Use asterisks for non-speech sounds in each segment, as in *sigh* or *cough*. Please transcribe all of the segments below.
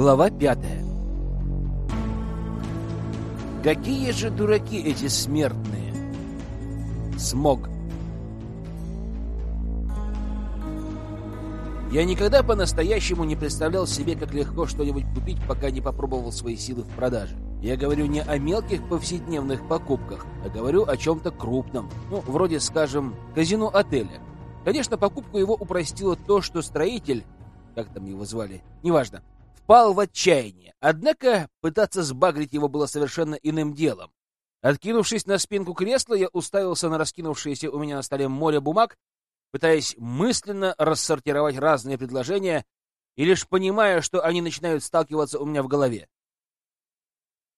Глава пятая. Какие же дураки эти смертные! Смог. Я никогда по-настоящему не представлял себе, как легко что-нибудь купить, пока не попробовал свои силы в продаже. Я говорю не о мелких повседневных покупках, а говорю о чем-то крупном. Ну, вроде, скажем, казино отеля. Конечно, покупку его упростило то, что строитель, как там его звали, неважно, впал в отчаяние. Однако пытаться сбагрить его было совершенно иным делом. Откинувшись на спинку кресла, я уставился на раскинувшееся у меня на столе море бумаг, пытаясь мысленно рассортировать разные предложения и лишь понимая, что они начинают сталкиваться у меня в голове.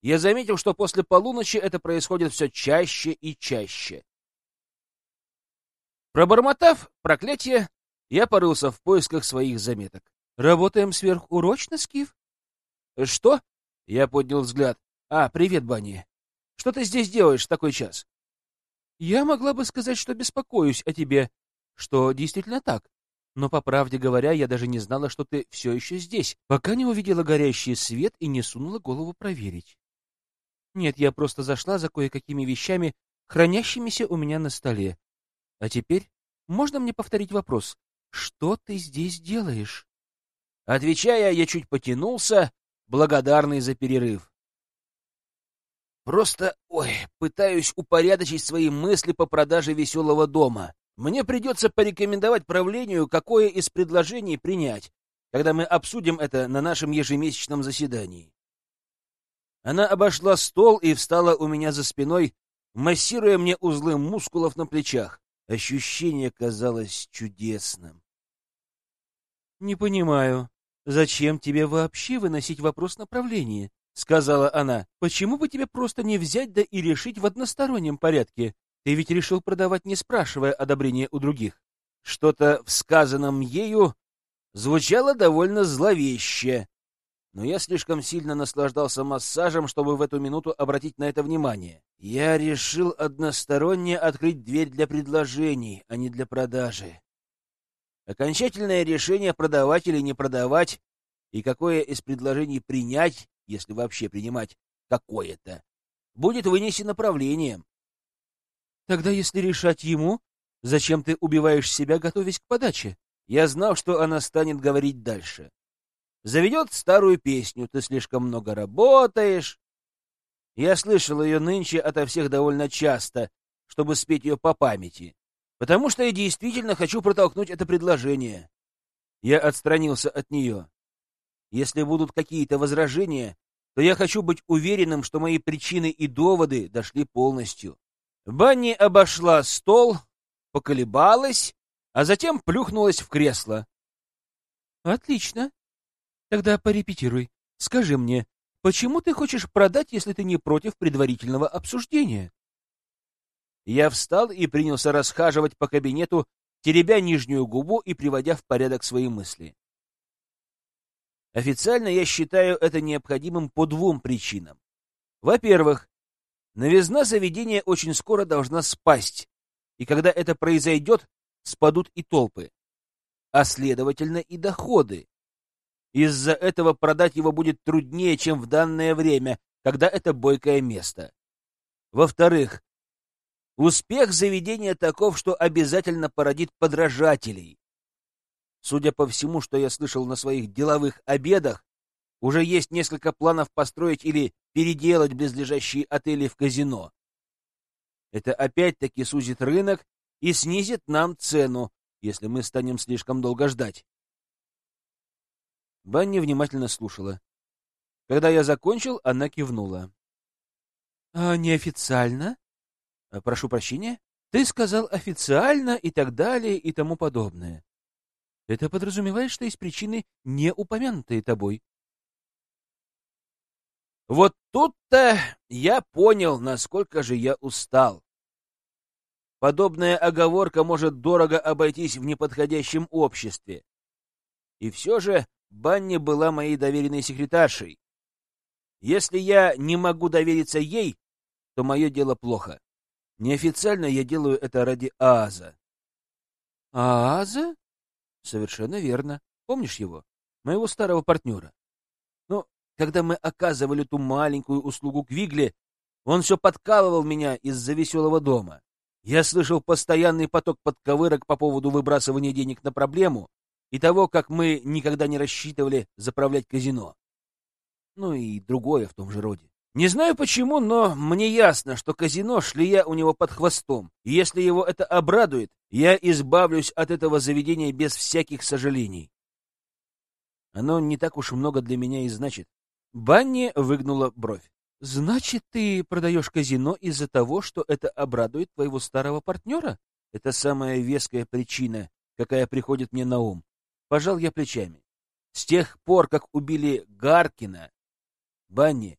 Я заметил, что после полуночи это происходит все чаще и чаще. Пробормотав проклятие, я порылся в поисках своих заметок. «Работаем сверхурочно, Скиф?» «Что?» — я поднял взгляд. «А, привет, Банни. Что ты здесь делаешь в такой час?» «Я могла бы сказать, что беспокоюсь о тебе, что действительно так. Но, по правде говоря, я даже не знала, что ты все еще здесь, пока не увидела горящий свет и не сунула голову проверить. Нет, я просто зашла за кое-какими вещами, хранящимися у меня на столе. А теперь можно мне повторить вопрос? Что ты здесь делаешь? Отвечая, я чуть потянулся, благодарный за перерыв. Просто, ой, пытаюсь упорядочить свои мысли по продаже веселого дома. Мне придется порекомендовать правлению, какое из предложений принять, когда мы обсудим это на нашем ежемесячном заседании. Она обошла стол и встала у меня за спиной, массируя мне узлы мускулов на плечах. Ощущение казалось чудесным. «Не понимаю, зачем тебе вообще выносить вопрос направления?» — сказала она. «Почему бы тебе просто не взять да и решить в одностороннем порядке? Ты ведь решил продавать, не спрашивая одобрения у других. Что-то в сказанном ею звучало довольно зловеще, но я слишком сильно наслаждался массажем, чтобы в эту минуту обратить на это внимание. Я решил односторонне открыть дверь для предложений, а не для продажи. Окончательное решение продавать или не продавать, и какое из предложений принять, если вообще принимать какое-то, будет вынесено правлением. Тогда, если решать ему, зачем ты убиваешь себя, готовясь к подаче? Я знал, что она станет говорить дальше. Заведет старую песню «Ты слишком много работаешь». Я слышал ее нынче ото всех довольно часто, чтобы спеть ее по памяти, потому что я действительно хочу протолкнуть это предложение. Я отстранился от нее. Если будут какие-то возражения, то я хочу быть уверенным, что мои причины и доводы дошли полностью. Банни обошла стол, поколебалась, а затем плюхнулась в кресло. «Отлично. Тогда порепетируй. Скажи мне, почему ты хочешь продать, если ты не против предварительного обсуждения?» Я встал и принялся расхаживать по кабинету, теребя нижнюю губу и приводя в порядок свои мысли. Официально я считаю это необходимым по двум причинам. Во-первых, Новизна заведения очень скоро должна спасть, и когда это произойдет, спадут и толпы, а следовательно и доходы. Из-за этого продать его будет труднее, чем в данное время, когда это бойкое место. Во-вторых, успех заведения таков, что обязательно породит подражателей. Судя по всему, что я слышал на своих деловых обедах, уже есть несколько планов построить или переделать близлежащие отели в казино. Это опять-таки сузит рынок и снизит нам цену, если мы станем слишком долго ждать. Банни внимательно слушала. Когда я закончил, она кивнула. — А неофициально? А, — Прошу прощения? Ты сказал официально и так далее и тому подобное. Это подразумевает, что есть причины, не упомянутые тобой. Вот тут-то я понял, насколько же я устал. Подобная оговорка может дорого обойтись в неподходящем обществе. И все же Банни была моей доверенной секретаршей. Если я не могу довериться ей, то мое дело плохо. Неофициально я делаю это ради Ааза. Ааза? Совершенно верно. Помнишь его? Моего старого партнера. Ну, когда мы оказывали ту маленькую услугу Квигли, он все подкалывал меня из-за веселого дома. Я слышал постоянный поток подковырок по поводу выбрасывания денег на проблему и того, как мы никогда не рассчитывали заправлять казино. Ну и другое в том же роде. Не знаю почему, но мне ясно, что казино шлия у него под хвостом, и если его это обрадует, я избавлюсь от этого заведения без всяких сожалений. Оно не так уж много для меня и значит. Банни выгнула бровь. «Значит, ты продаешь казино из-за того, что это обрадует твоего старого партнера?» Это самая веская причина, какая приходит мне на ум. Пожал я плечами. С тех пор, как убили Гаркина, Банни,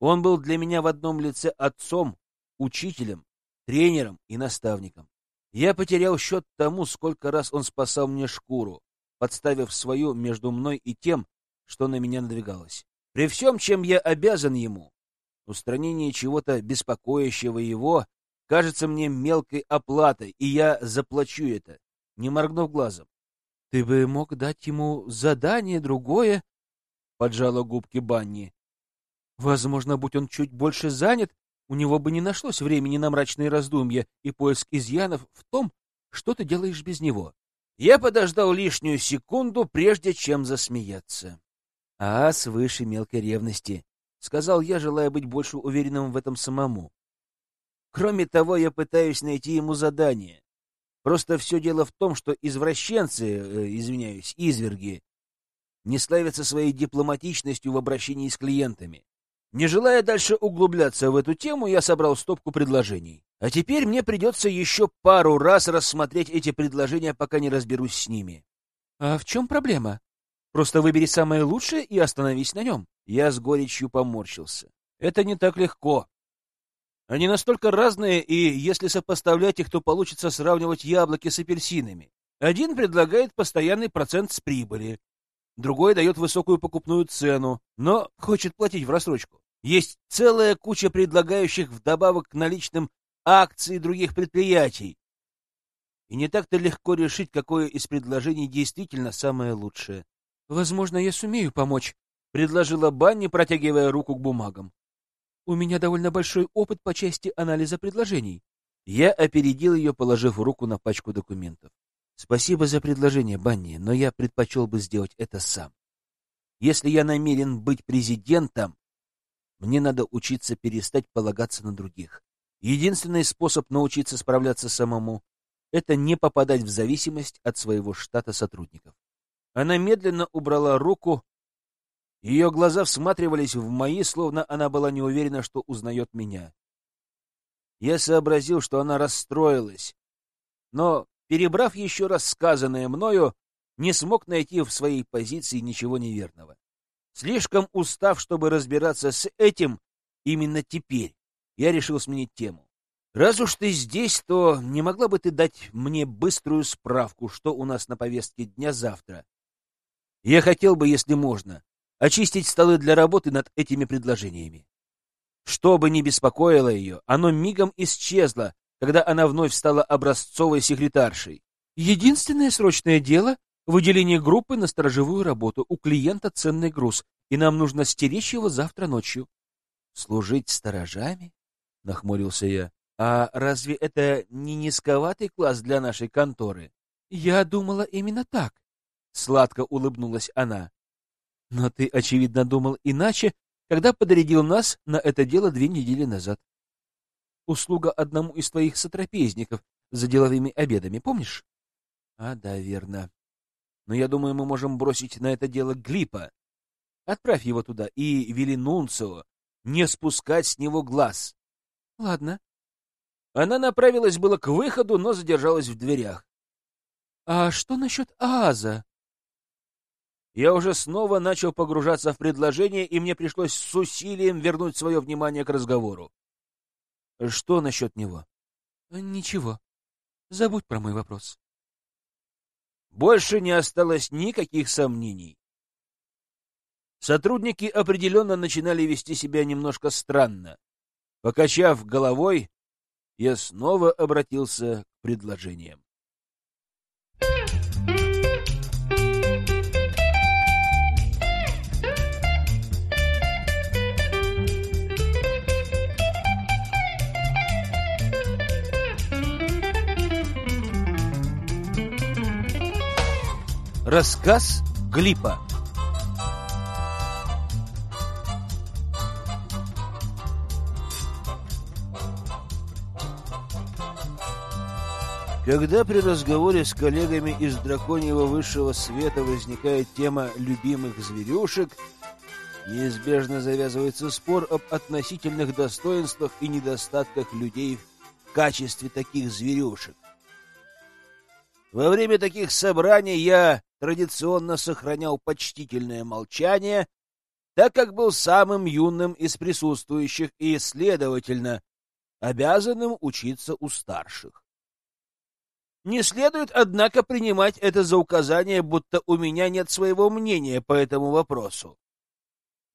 он был для меня в одном лице отцом, учителем, тренером и наставником. Я потерял счет тому, сколько раз он спасал мне шкуру, подставив свою между мной и тем, что на меня надвигалось. При всем, чем я обязан ему, устранение чего-то беспокоящего его кажется мне мелкой оплатой, и я заплачу это, не моргнув глазом. — Ты бы мог дать ему задание другое, — поджала губки Банни. — Возможно, будь он чуть больше занят, у него бы не нашлось времени на мрачные раздумья и поиск изъянов в том, что ты делаешь без него. Я подождал лишнюю секунду, прежде чем засмеяться. А свыше мелкой ревности, — сказал я, желая быть больше уверенным в этом самому. Кроме того, я пытаюсь найти ему задание. Просто все дело в том, что извращенцы, э, извиняюсь, изверги, не славятся своей дипломатичностью в обращении с клиентами. Не желая дальше углубляться в эту тему, я собрал стопку предложений. А теперь мне придется еще пару раз рассмотреть эти предложения, пока не разберусь с ними. — А в чем проблема? Просто выбери самое лучшее и остановись на нем. Я с горечью поморщился. Это не так легко. Они настолько разные, и если сопоставлять их, то получится сравнивать яблоки с апельсинами. Один предлагает постоянный процент с прибыли, другой дает высокую покупную цену, но хочет платить в рассрочку. Есть целая куча предлагающих вдобавок к наличным акции других предприятий. И не так-то легко решить, какое из предложений действительно самое лучшее. «Возможно, я сумею помочь», — предложила Банни, протягивая руку к бумагам. «У меня довольно большой опыт по части анализа предложений». Я опередил ее, положив руку на пачку документов. «Спасибо за предложение, Банни, но я предпочел бы сделать это сам. Если я намерен быть президентом, мне надо учиться перестать полагаться на других. Единственный способ научиться справляться самому — это не попадать в зависимость от своего штата сотрудников. Она медленно убрала руку. Ее глаза всматривались в мои, словно она была не уверена, что узнает меня. Я сообразил, что она расстроилась, но, перебрав еще раз сказанное мною, не смог найти в своей позиции ничего неверного. Слишком устав, чтобы разбираться с этим именно теперь, я решил сменить тему. Раз уж ты здесь, то не могла бы ты дать мне быструю справку, что у нас на повестке дня завтра? Я хотел бы, если можно, очистить столы для работы над этими предложениями. Что бы ни беспокоило ее, оно мигом исчезло, когда она вновь стала образцовой секретаршей. Единственное срочное дело — выделение группы на сторожевую работу. У клиента ценный груз, и нам нужно стеречь его завтра ночью. — Служить сторожами? — нахмурился я. — А разве это не низковатый класс для нашей конторы? — Я думала именно так. Сладко улыбнулась она. Но ты, очевидно, думал иначе, когда подрядил нас на это дело две недели назад. Услуга одному из твоих сотрапезников за деловыми обедами, помнишь? А, да, верно. Но я думаю, мы можем бросить на это дело Глипа. Отправь его туда и вели Нунцио не спускать с него глаз. Ладно. Она направилась было к выходу, но задержалась в дверях. — А что насчет Аза? Я уже снова начал погружаться в предложение, и мне пришлось с усилием вернуть свое внимание к разговору. Что насчет него? Ничего. Забудь про мой вопрос. Больше не осталось никаких сомнений. Сотрудники определенно начинали вести себя немножко странно. Покачав головой, я снова обратился к предложениям. Рассказ Глипа Когда при разговоре с коллегами из драконьего высшего света возникает тема любимых зверюшек, неизбежно завязывается спор об относительных достоинствах и недостатках людей в качестве таких зверюшек. Во время таких собраний я традиционно сохранял почтительное молчание, так как был самым юным из присутствующих и, следовательно, обязанным учиться у старших. Не следует, однако, принимать это за указание, будто у меня нет своего мнения по этому вопросу.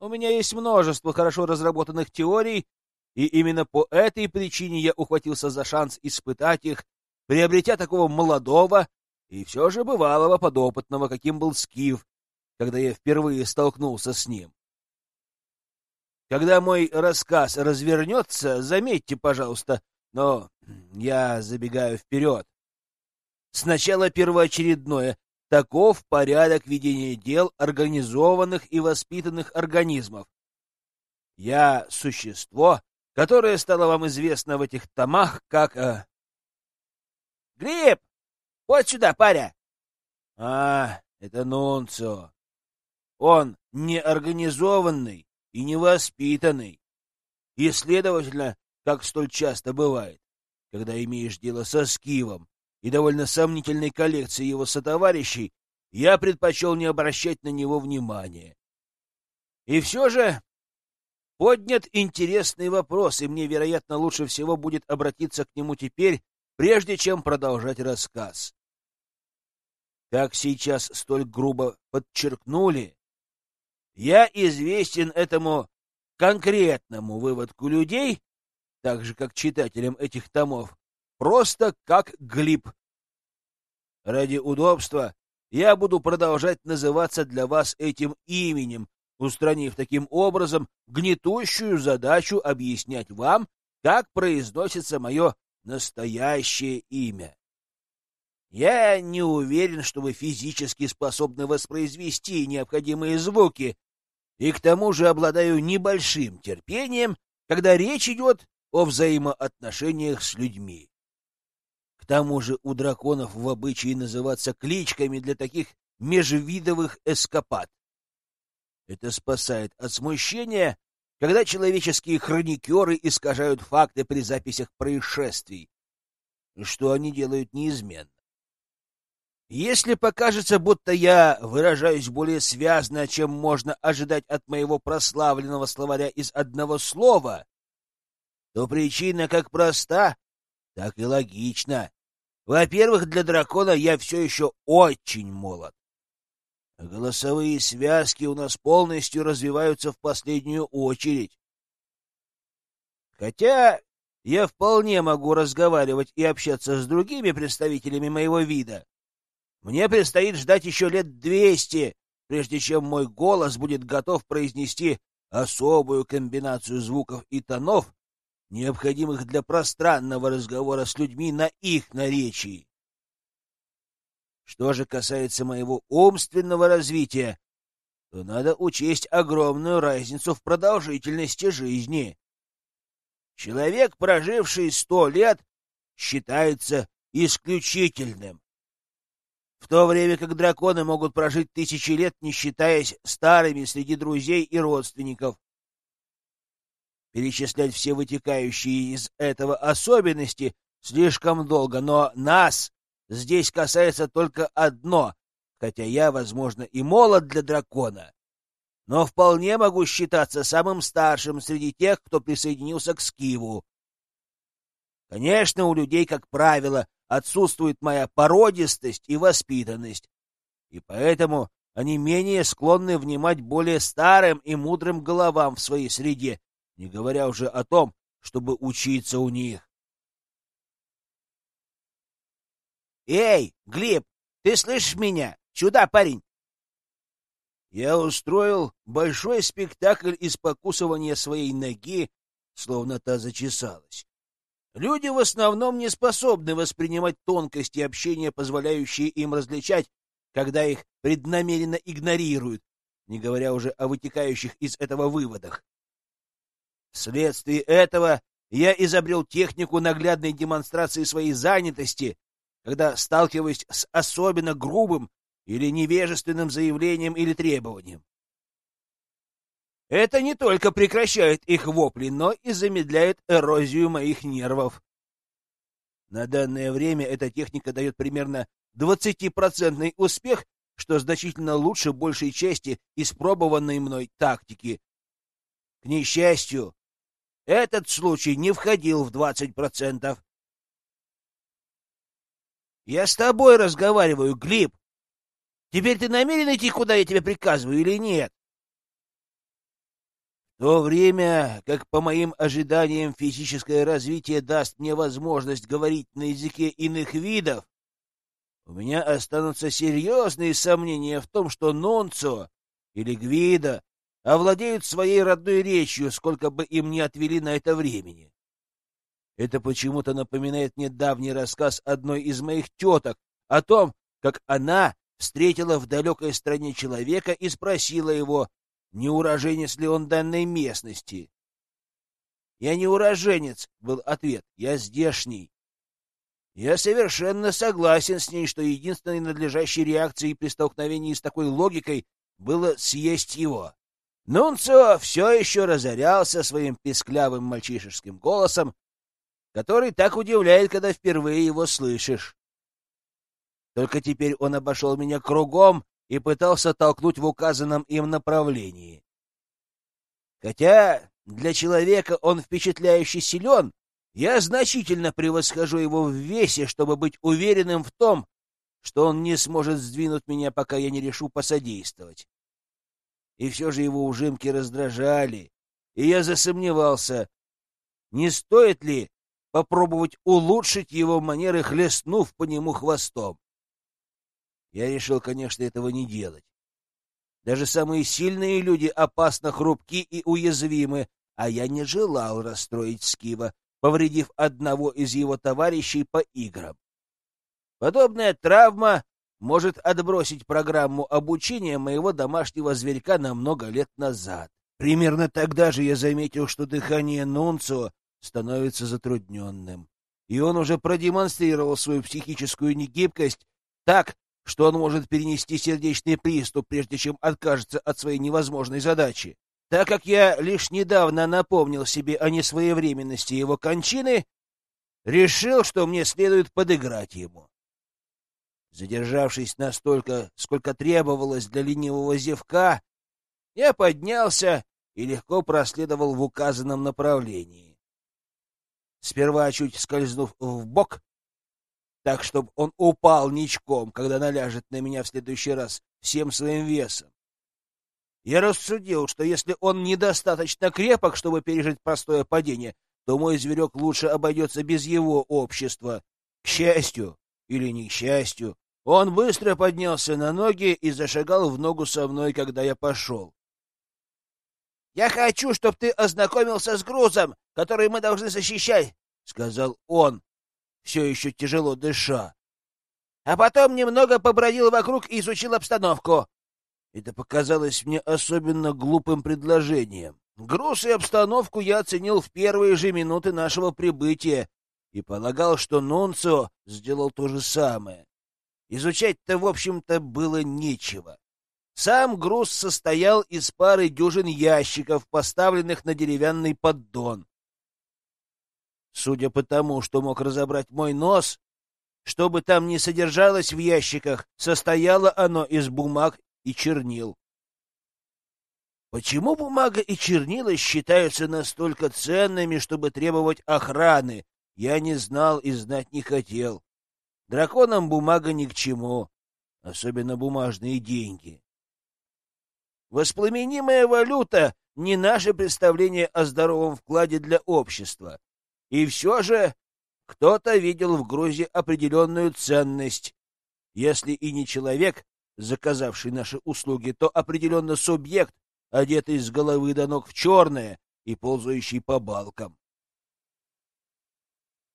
У меня есть множество хорошо разработанных теорий, и именно по этой причине я ухватился за шанс испытать их, приобретя такого молодого и все же бывалого подопытного, каким был Скиф, когда я впервые столкнулся с ним. Когда мой рассказ развернется, заметьте, пожалуйста, но я забегаю вперед. Сначала первоочередное. Таков порядок ведения дел организованных и воспитанных организмов. Я — существо, которое стало вам известно в этих томах как... Э... Глеб! Вот сюда, паря! А, это Нунцио. Он неорганизованный и невоспитанный. И, следовательно, как столь часто бывает, когда имеешь дело со Скивом, и довольно сомнительной коллекции его сотоварищей, я предпочел не обращать на него внимания. И все же поднят интересный вопрос, и мне, вероятно, лучше всего будет обратиться к нему теперь, прежде чем продолжать рассказ. Как сейчас столь грубо подчеркнули, я известен этому конкретному выводку людей, так же, как читателям этих томов, Просто как Глиб. Ради удобства я буду продолжать называться для вас этим именем, устранив таким образом гнетущую задачу объяснять вам, как произносится мое настоящее имя. Я не уверен, что вы физически способны воспроизвести необходимые звуки, и к тому же обладаю небольшим терпением, когда речь идет о взаимоотношениях с людьми тому же у драконов в обычае называться кличками для таких межвидовых эскапад. Это спасает от смущения, когда человеческие хроникеры искажают факты при записях происшествий, что они делают неизменно. Если покажется, будто я выражаюсь более связно, чем можно ожидать от моего прославленного словаря из одного слова, то причина как проста, так и логична. Во-первых, для дракона я все еще очень молод. Голосовые связки у нас полностью развиваются в последнюю очередь. Хотя я вполне могу разговаривать и общаться с другими представителями моего вида. Мне предстоит ждать еще лет двести, прежде чем мой голос будет готов произнести особую комбинацию звуков и тонов, необходимых для пространного разговора с людьми на их наречии. Что же касается моего умственного развития, то надо учесть огромную разницу в продолжительности жизни. Человек, проживший сто лет, считается исключительным, в то время как драконы могут прожить тысячи лет, не считаясь старыми среди друзей и родственников. Перечислять все вытекающие из этого особенности слишком долго, но нас здесь касается только одно, хотя я, возможно, и молод для дракона, но вполне могу считаться самым старшим среди тех, кто присоединился к Скиву. Конечно, у людей, как правило, отсутствует моя породистость и воспитанность, и поэтому они менее склонны внимать более старым и мудрым головам в своей среде, не говоря уже о том, чтобы учиться у них. «Эй, Глеб, ты слышишь меня? Сюда, парень!» Я устроил большой спектакль из покусывания своей ноги, словно та зачесалась. Люди в основном не способны воспринимать тонкости общения, позволяющие им различать, когда их преднамеренно игнорируют, не говоря уже о вытекающих из этого выводах. Вследствие этого я изобрел технику наглядной демонстрации своей занятости, когда сталкиваюсь с особенно грубым или невежественным заявлением или требованием. Это не только прекращает их вопли, но и замедляет эрозию моих нервов. На данное время эта техника дает примерно 20% успех, что значительно лучше большей части испробованной мной тактики. К несчастью, этот случай не входил в 20%. Я с тобой разговариваю, Глеб. Теперь ты намерен идти, куда я тебе приказываю, или нет? В то время, как по моим ожиданиям физическое развитие даст мне возможность говорить на языке иных видов, у меня останутся серьезные сомнения в том, что Нонцо или Гвида овладеют своей родной речью, сколько бы им ни отвели на это времени. Это почему-то напоминает мне давний рассказ одной из моих теток о том, как она встретила в далекой стране человека и спросила его, не уроженец ли он данной местности. «Я не уроженец», — был ответ, — «я здешний». Я совершенно согласен с ней, что единственной надлежащей реакцией при столкновении с такой логикой было съесть его. Нунцио все еще разорялся своим песклявым мальчишеским голосом, который так удивляет, когда впервые его слышишь. Только теперь он обошел меня кругом и пытался толкнуть в указанном им направлении. Хотя для человека он впечатляюще силен, я значительно превосхожу его в весе, чтобы быть уверенным в том, что он не сможет сдвинуть меня, пока я не решу посодействовать. И все же его ужимки раздражали, и я засомневался, не стоит ли попробовать улучшить его манеры, хлестнув по нему хвостом. Я решил, конечно, этого не делать. Даже самые сильные люди опасно хрупки и уязвимы, а я не желал расстроить Скива, повредив одного из его товарищей по играм. Подобная травма может отбросить программу обучения моего домашнего зверька на много лет назад. Примерно тогда же я заметил, что дыхание Нунцио становится затрудненным, и он уже продемонстрировал свою психическую негибкость так, что он может перенести сердечный приступ, прежде чем откажется от своей невозможной задачи. Так как я лишь недавно напомнил себе о несвоевременности его кончины, решил, что мне следует подыграть ему. Задержавшись настолько, сколько требовалось для ленивого зевка, я поднялся и легко проследовал в указанном направлении. Сперва чуть скользнув в бок, так, чтобы он упал ничком, когда наляжет на меня в следующий раз всем своим весом. Я рассудил, что если он недостаточно крепок, чтобы пережить простое падение, то мой зверек лучше обойдется без его общества. К счастью или не к счастью, он быстро поднялся на ноги и зашагал в ногу со мной, когда я пошел. — Я хочу, чтобы ты ознакомился с грузом, который мы должны защищать, — сказал он, все еще тяжело дыша. — А потом немного побродил вокруг и изучил обстановку. Это показалось мне особенно глупым предложением. Груз и обстановку я оценил в первые же минуты нашего прибытия и полагал, что Нунцо сделал то же самое. Изучать-то, в общем-то, было нечего. Сам груз состоял из пары дюжин ящиков, поставленных на деревянный поддон. Судя по тому, что мог разобрать мой нос, что бы там ни содержалось в ящиках, состояло оно из бумаг и чернил. Почему бумага и чернила считаются настолько ценными, чтобы требовать охраны, я не знал и знать не хотел. Драконам бумага ни к чему, особенно бумажные деньги. Воспламенимая валюта — не наше представление о здоровом вкладе для общества. И все же кто-то видел в грузе определенную ценность. Если и не человек, заказавший наши услуги, то определенно субъект, одетый с головы до ног в черное и ползающий по балкам.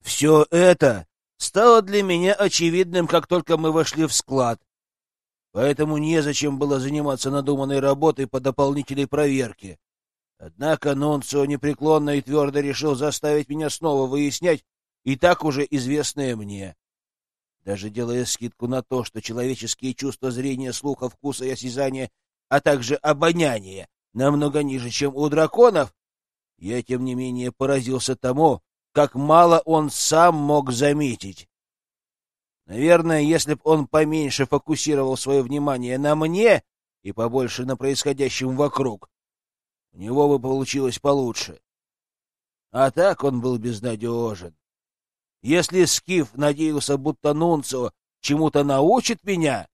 Все это стало для меня очевидным, как только мы вошли в склад. Поэтому незачем было заниматься надуманной работой по дополнительной проверке. Однако Нунцио непреклонно и твердо решил заставить меня снова выяснять и так уже известное мне. Даже делая скидку на то, что человеческие чувства зрения, слуха, вкуса и осязания, а также обоняния намного ниже, чем у драконов, я, тем не менее, поразился тому, как мало он сам мог заметить. Наверное, если бы он поменьше фокусировал свое внимание на мне и побольше на происходящем вокруг, у него бы получилось получше. А так он был безнадежен. Если Скиф надеялся, будто Нунцио чему-то научит меня,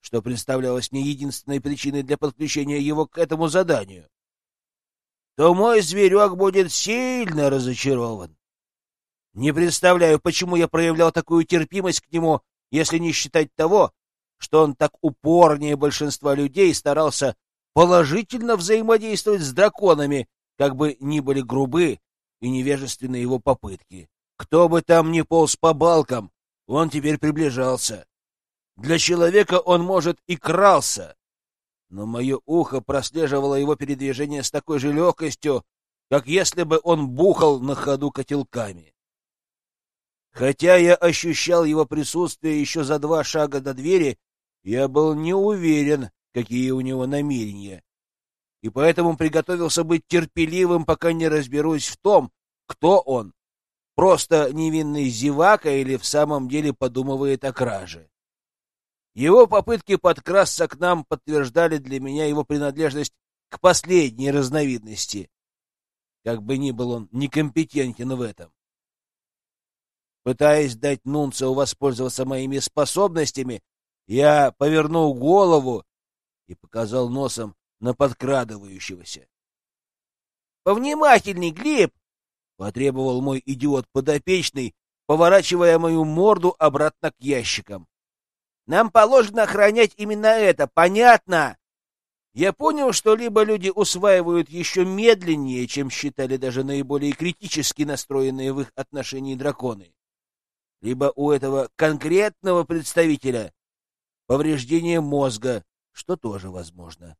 что представлялось мне единственной причиной для подключения его к этому заданию, то мой зверек будет сильно разочарован. Не представляю, почему я проявлял такую терпимость к нему, если не считать того, что он так упорнее большинства людей старался положительно взаимодействовать с драконами, как бы ни были грубы и невежественны его попытки. Кто бы там ни полз по балкам, он теперь приближался. Для человека он, может, и крался, но мое ухо прослеживало его передвижение с такой же легкостью, как если бы он бухал на ходу котелками. Хотя я ощущал его присутствие еще за два шага до двери, я был не уверен, какие у него намерения, и поэтому приготовился быть терпеливым, пока не разберусь в том, кто он, просто невинный зевака или в самом деле подумывает о краже. Его попытки подкрасться к нам подтверждали для меня его принадлежность к последней разновидности, как бы ни был он некомпетентен в этом. Пытаясь дать Нунцеву воспользоваться моими способностями, я повернул голову и показал носом на подкрадывающегося. — Повнимательней, Глеб! — потребовал мой идиот подопечный, поворачивая мою морду обратно к ящикам. — Нам положено охранять именно это, понятно? Я понял, что либо люди усваивают еще медленнее, чем считали даже наиболее критически настроенные в их отношении драконы, либо у этого конкретного представителя повреждение мозга, что тоже возможно.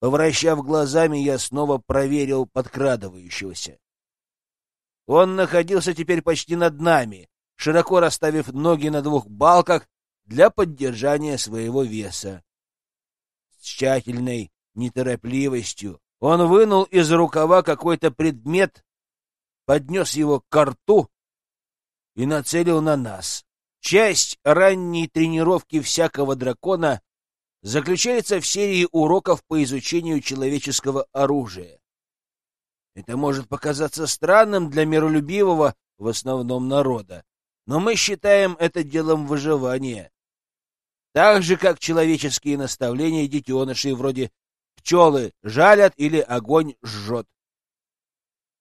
Повращав глазами, я снова проверил подкрадывающегося. Он находился теперь почти над нами, широко расставив ноги на двух балках для поддержания своего веса. С тщательной неторопливостью он вынул из рукава какой-то предмет, поднес его к рту и нацелил на нас. Часть ранней тренировки всякого дракона заключается в серии уроков по изучению человеческого оружия. Это может показаться странным для миролюбивого в основном народа, но мы считаем это делом выживания. Так же, как человеческие наставления детенышей вроде «пчелы жалят» или «огонь жжет».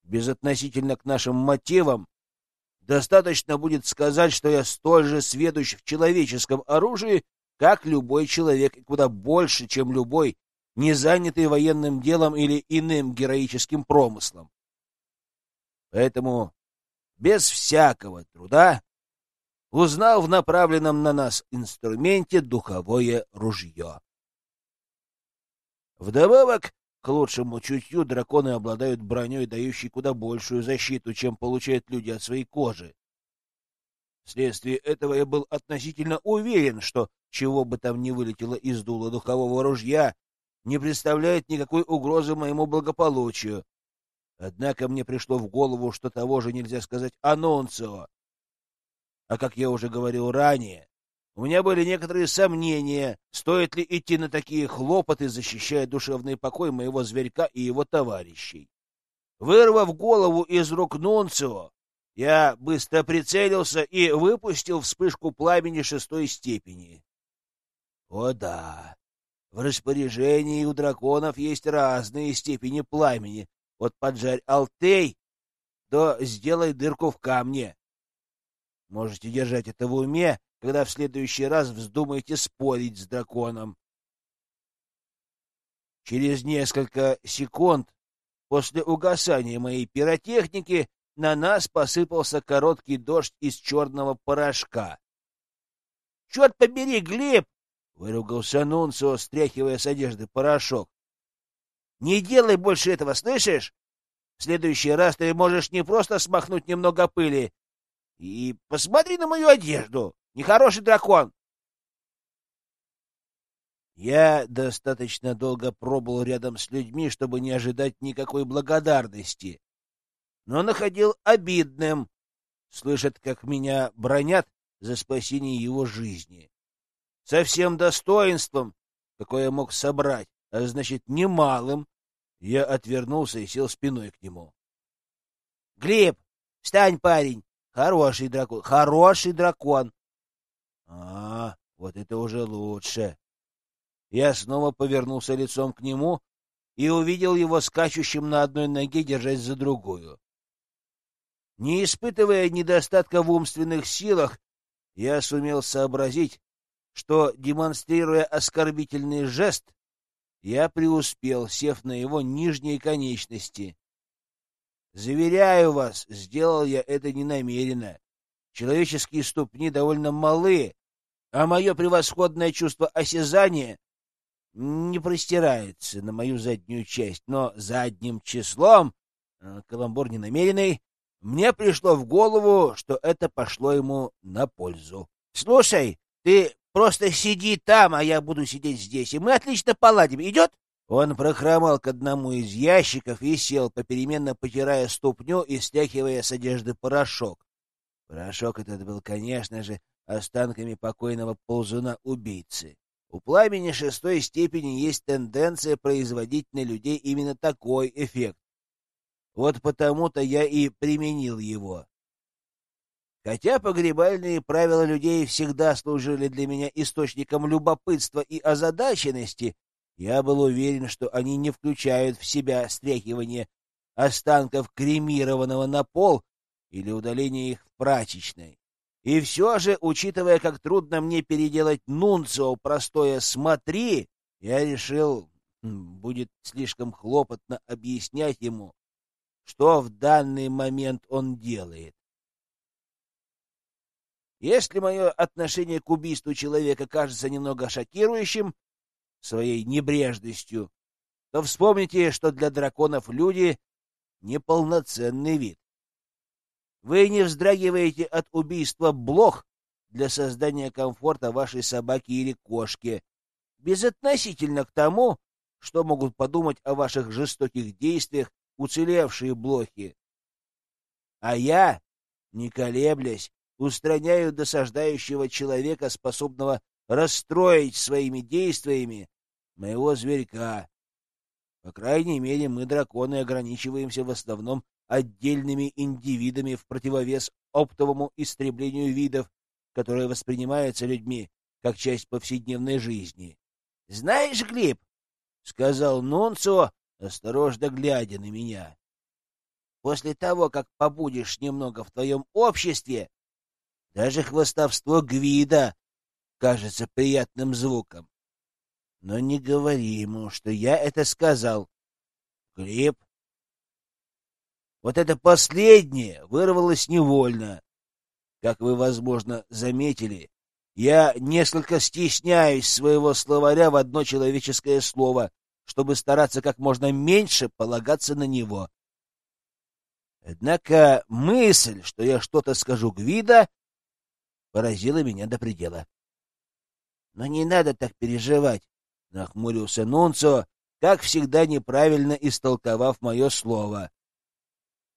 Безотносительно к нашим мотивам, достаточно будет сказать, что я столь же сведущ в человеческом оружии, как любой человек, и куда больше, чем любой, не занятый военным делом или иным героическим промыслом. Поэтому без всякого труда узнал в направленном на нас инструменте духовое ружье. Вдобавок, к лучшему чутью драконы обладают броней, дающей куда большую защиту, чем получают люди от своей кожи. Вследствие этого я был относительно уверен, что чего бы там ни вылетело из дула духового ружья, не представляет никакой угрозы моему благополучию. Однако мне пришло в голову, что того же нельзя сказать о Нонцио. А как я уже говорил ранее, у меня были некоторые сомнения, стоит ли идти на такие хлопоты, защищая душевный покой моего зверька и его товарищей. Вырвав голову из рук Нунцио, я быстро прицелился и выпустил вспышку пламени шестой степени. О да, в распоряжении у драконов есть разные степени пламени, от поджарь алтей до сделай дырку в камне. Можете держать это в уме, когда в следующий раз вздумаете спорить с драконом. Через несколько секунд после угасания моей пиротехники на нас посыпался короткий дождь из черного порошка. — Черт побери, Глеб! Выругался Нунцио, стряхивая с одежды порошок. «Не делай больше этого, слышишь? В следующий раз ты можешь не просто смахнуть немного пыли. И посмотри на мою одежду. Нехороший дракон. Я достаточно долго пробыл рядом с людьми, чтобы не ожидать никакой благодарности, но находил обидным, слышат, как меня бронят за спасение его жизни. Со всем достоинством, какое мог собрать, а значит, немалым, я отвернулся и сел спиной к нему. — Глеб, встань, парень! Хороший дракон, хороший дракон! — А, вот это уже лучше! Я снова повернулся лицом к нему и увидел его скачущим на одной ноге, держась за другую. Не испытывая недостатка в умственных силах, я сумел сообразить, что, демонстрируя оскорбительный жест, я преуспел, сев на его нижние конечности. Заверяю вас, сделал я это ненамеренно. Человеческие ступни довольно малы, а мое превосходное чувство осязания не простирается на мою заднюю часть, но задним числом, э, каламбур ненамеренный, мне пришло в голову, что это пошло ему на пользу. — Слушай, ты просто сиди там, а я буду сидеть здесь, и мы отлично поладим. Идет? Он прохромал к одному из ящиков и сел, попеременно потирая ступню и стряхивая с одежды порошок. Порошок этот был, конечно же, останками покойного ползуна-убийцы. У пламени шестой степени есть тенденция производить на людей именно такой эффект. Вот потому-то я и применил его. Хотя погребальные правила людей всегда служили для меня источником любопытства и озадаченности, я был уверен, что они не включают в себя стряхивание останков кремированного на пол или удаление их в прачечной. И все же, учитывая, как трудно мне переделать Нунцио простое «смотри», я решил, будет слишком хлопотно объяснять ему, что в данный момент он делает. Если мое отношение к убийству человека кажется немного шокирующим своей небрежностью, то вспомните, что для драконов люди — неполноценный вид. Вы не вздрагиваете от убийства блох для создания комфорта вашей собаки или кошки, безотносительно к тому, что могут подумать о ваших жестоких действиях уцелевшие блохи. А я, не колеблясь, устраняю досаждающего человека, способного расстроить своими действиями моего зверька. По крайней мере, мы, драконы, ограничиваемся в основном отдельными индивидами в противовес оптовому истреблению видов, которое воспринимается людьми как часть повседневной жизни. — Знаешь, Глеб, — сказал Нонцо, осторожно глядя на меня, — после того, как побудешь немного в твоем обществе, даже хвостовство Гвида кажется приятным звуком. Но не говори ему, что я это сказал. Глеб вот это последнее вырвалось невольно. Как вы, возможно, заметили, я несколько стесняюсь своего словаря в одно человеческое слово, чтобы стараться как можно меньше полагаться на него. Однако мысль, что я что-то скажу Гвида, поразила меня до предела. — Но не надо так переживать, — нахмурился Нунцо, как всегда неправильно истолковав мое слово.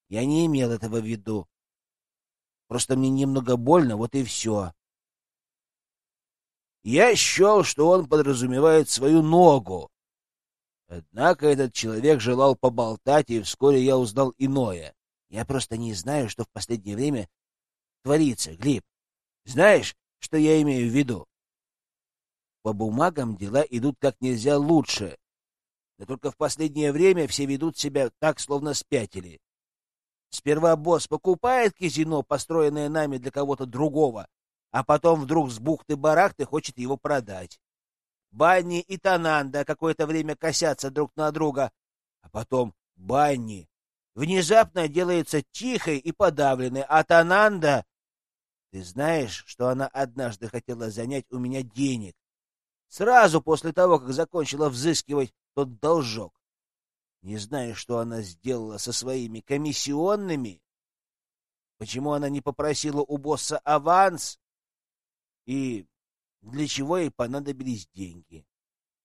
Я не имел этого в виду. Просто мне немного больно, вот и все. Я счел, что он подразумевает свою ногу. Однако этот человек желал поболтать, и вскоре я узнал иное. Я просто не знаю, что в последнее время творится, Глеб. Знаешь, что я имею в виду? По бумагам дела идут как нельзя лучше. Но только в последнее время все ведут себя так, словно спятили. Сперва босс покупает казино, построенное нами для кого-то другого, а потом вдруг с бухты-барахты хочет его продать. Банни и Тананда какое-то время косятся друг на друга, а потом Банни внезапно делается тихой и подавленной, а Тананда... Ты знаешь, что она однажды хотела занять у меня денег? Сразу после того, как закончила взыскивать тот должок. Не знаю, что она сделала со своими комиссионными. Почему она не попросила у босса аванс? И для чего ей понадобились деньги?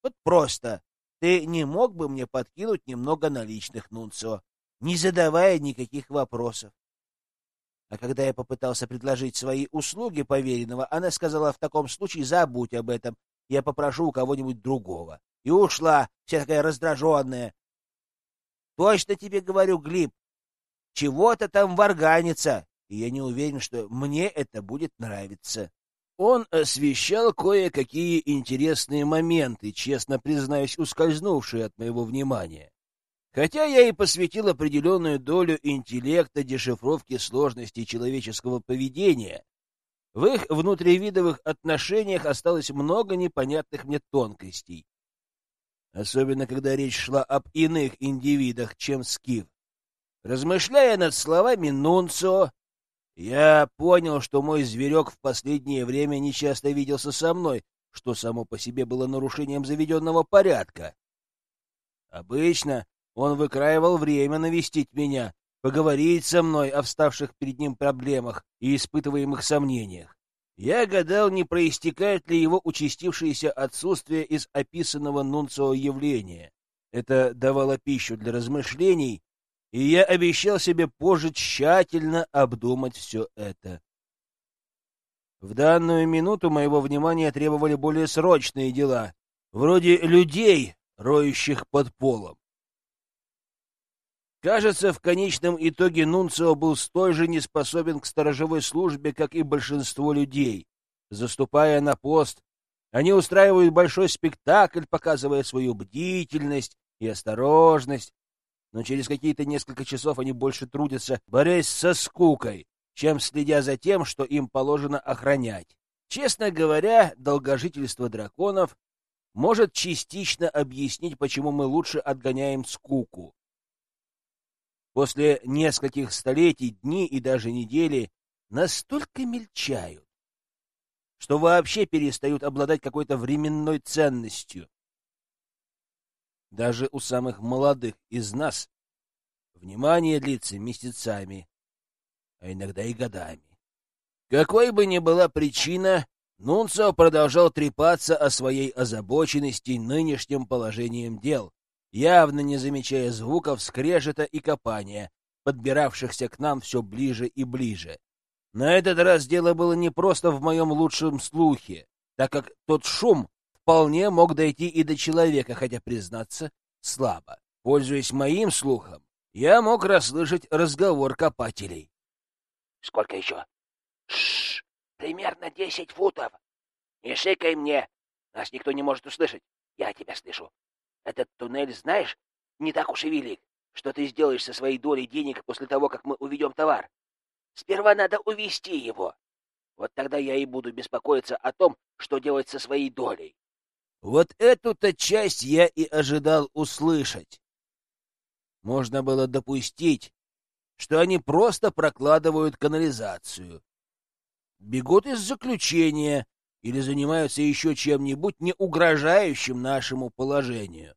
Вот просто. Ты не мог бы мне подкинуть немного наличных, Нунцио, не задавая никаких вопросов? А когда я попытался предложить свои услуги поверенного, она сказала, в таком случае забудь об этом, я попрошу у кого-нибудь другого. И ушла, вся такая раздраженная. Точно тебе говорю, Глиб, чего-то там варганится, и я не уверен, что мне это будет нравиться. Он освещал кое-какие интересные моменты, честно признаюсь, ускользнувшие от моего внимания. Хотя я и посвятил определенную долю интеллекта дешифровке сложностей человеческого поведения, в их внутривидовых отношениях осталось много непонятных мне тонкостей. Особенно, когда речь шла об иных индивидах, чем Скиф. Размышляя над словами Нунцо, я понял, что мой зверек в последнее время нечасто виделся со мной, что само по себе было нарушением заведенного порядка. Обычно он выкраивал время навестить меня, поговорить со мной о вставших перед ним проблемах и испытываемых сомнениях. Я гадал, не проистекает ли его участившееся отсутствие из описанного Нунцио явления. Это давало пищу для размышлений, и я обещал себе позже тщательно обдумать все это. В данную минуту моего внимания требовали более срочные дела, вроде людей, роющих под полом. Кажется, в конечном итоге Нунцио был столь же неспособен к сторожевой службе, как и большинство людей. Заступая на пост, они устраивают большой спектакль, показывая свою бдительность и осторожность, но через какие-то несколько часов они больше трудятся, борясь со скукой, чем следя за тем, что им положено охранять. Честно говоря, долгожительство драконов может частично объяснить, почему мы лучше отгоняем скуку. После нескольких столетий дни и даже недели настолько мельчают, что вообще перестают обладать какой-то временной ценностью. Даже у самых молодых из нас внимание длится месяцами, а иногда и годами. Какой бы ни была причина, Нунцо продолжал трепаться о своей озабоченности нынешним положением дел, явно не замечая звуков скрежета и копания, подбиравшихся к нам все ближе и ближе. На этот раз дело было не просто в моем лучшем слухе, так как тот шум вполне мог дойти и до человека, хотя, признаться, слабо. Пользуясь моим слухом, я мог расслышать разговор копателей. — Сколько еще? — Примерно десять футов. Не шикай мне. Нас никто не может услышать. Я тебя слышу. Этот туннель, знаешь, не так уж и велик. Что ты сделаешь со своей долей денег после того, как мы уведем товар? Сперва надо увести его. Вот тогда я и буду беспокоиться о том, что делать со своей долей. Вот эту-то часть я и ожидал услышать. Можно было допустить, что они просто прокладывают канализацию, бегут из заключения или занимаются еще чем-нибудь, не угрожающим нашему положению.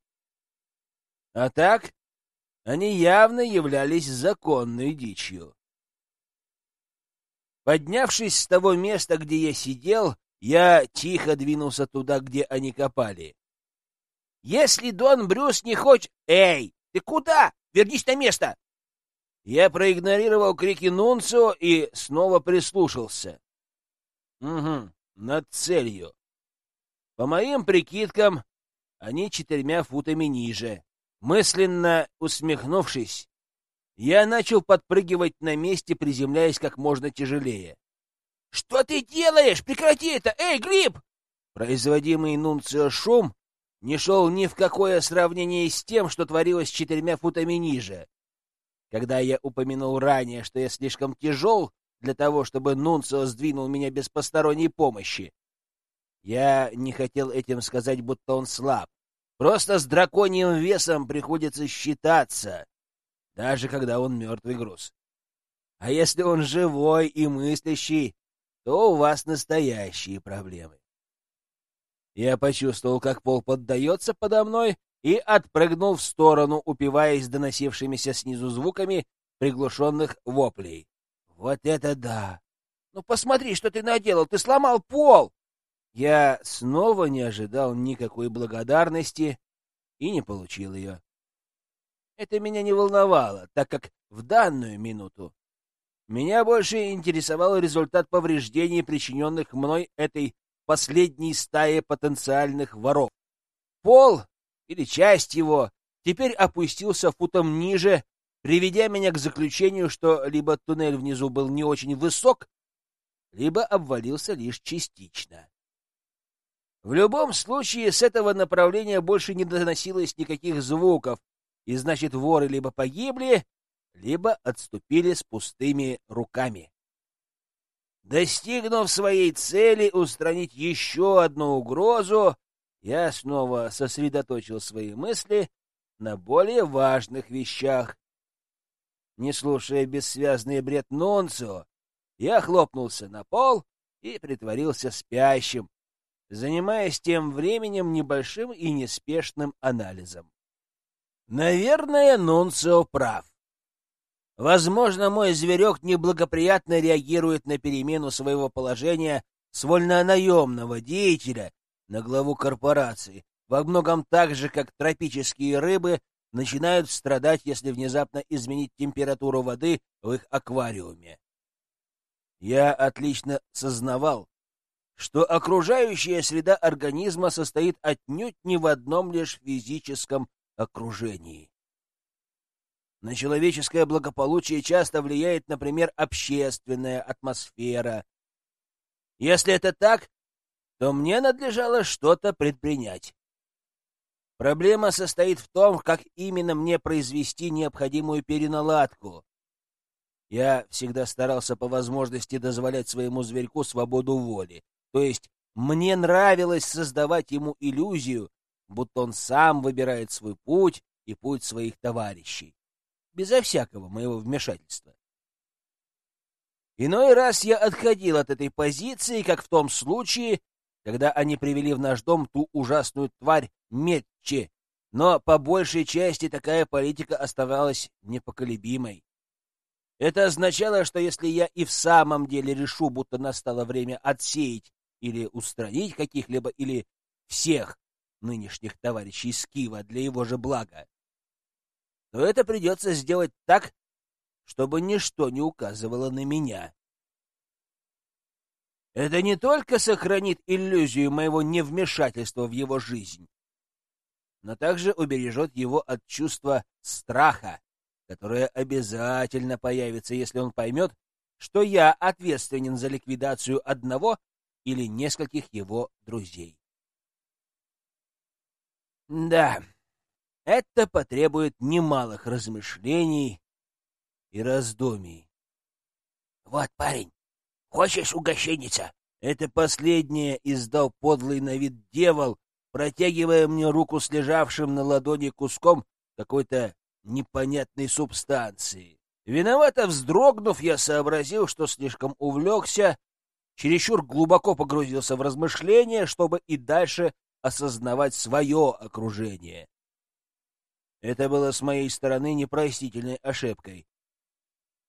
А так, они явно являлись законной дичью. Поднявшись с того места, где я сидел, я тихо двинулся туда, где они копали. «Если Дон Брюс не хочет...» «Эй, ты куда? Вернись на место!» Я проигнорировал крики Нунцио и снова прислушался. «Угу, над целью. По моим прикидкам, они четырьмя футами ниже. Мысленно усмехнувшись, я начал подпрыгивать на месте, приземляясь как можно тяжелее. «Что ты делаешь? Прекрати это! Эй, Глиб!» Производимый Нунцио шум не шел ни в какое сравнение с тем, что творилось четырьмя футами ниже. Когда я упомянул ранее, что я слишком тяжел для того, чтобы Нунцио сдвинул меня без посторонней помощи, я не хотел этим сказать, будто он слаб. Просто с драконьим весом приходится считаться, даже когда он мертвый груз. А если он живой и мыслящий, то у вас настоящие проблемы. Я почувствовал, как пол поддается подо мной, и отпрыгнул в сторону, упиваясь доносившимися снизу звуками приглушенных воплей. Вот это да! Ну посмотри, что ты наделал! Ты сломал пол! Я снова не ожидал никакой благодарности и не получил ее. Это меня не волновало, так как в данную минуту меня больше интересовал результат повреждений, причиненных мной этой последней стае потенциальных воров. Пол, или часть его, теперь опустился футом ниже, приведя меня к заключению, что либо туннель внизу был не очень высок, либо обвалился лишь частично. В любом случае, с этого направления больше не доносилось никаких звуков, и значит, воры либо погибли, либо отступили с пустыми руками. Достигнув своей цели устранить еще одну угрозу, я снова сосредоточил свои мысли на более важных вещах. Не слушая бессвязный бред Нунцио, я хлопнулся на пол и притворился спящим, занимаясь тем временем небольшим и неспешным анализом. Наверное, Нунцио прав. Возможно, мой зверек неблагоприятно реагирует на перемену своего положения с вольнонаемного деятеля на главу корпорации, во многом так же, как тропические рыбы начинают страдать, если внезапно изменить температуру воды в их аквариуме. Я отлично сознавал, что окружающая среда организма состоит отнюдь не в одном лишь физическом окружении. На человеческое благополучие часто влияет, например, общественная атмосфера. Если это так, то мне надлежало что-то предпринять. Проблема состоит в том, как именно мне произвести необходимую переналадку. Я всегда старался по возможности дозволять своему зверьку свободу воли. То есть мне нравилось создавать ему иллюзию, будто он сам выбирает свой путь и путь своих товарищей, безо всякого моего вмешательства. Иной раз я отходил от этой позиции, как в том случае, когда они привели в наш дом ту ужасную тварь Метчи, но по большей части такая политика оставалась непоколебимой. Это означало, что если я и в самом деле решу, будто настало время отсеять или устранить каких-либо или всех нынешних товарищей Скива для его же блага, то это придется сделать так, чтобы ничто не указывало на меня. Это не только сохранит иллюзию моего невмешательства в его жизнь, но также убережет его от чувства страха, которое обязательно появится, если он поймет, что я ответственен за ликвидацию одного или нескольких его друзей. Да, это потребует немалых размышлений и раздумий. — Вот, парень, Хочешь угощенница? Это последнее издал подлый на вид дьявол, протягивая мне руку с лежавшим на ладони куском какой-то непонятной субстанции. Виновато вздрогнув, я сообразил, что слишком увлекся, чересчур глубоко погрузился в размышления, чтобы и дальше осознавать свое окружение. Это было с моей стороны непростительной ошибкой.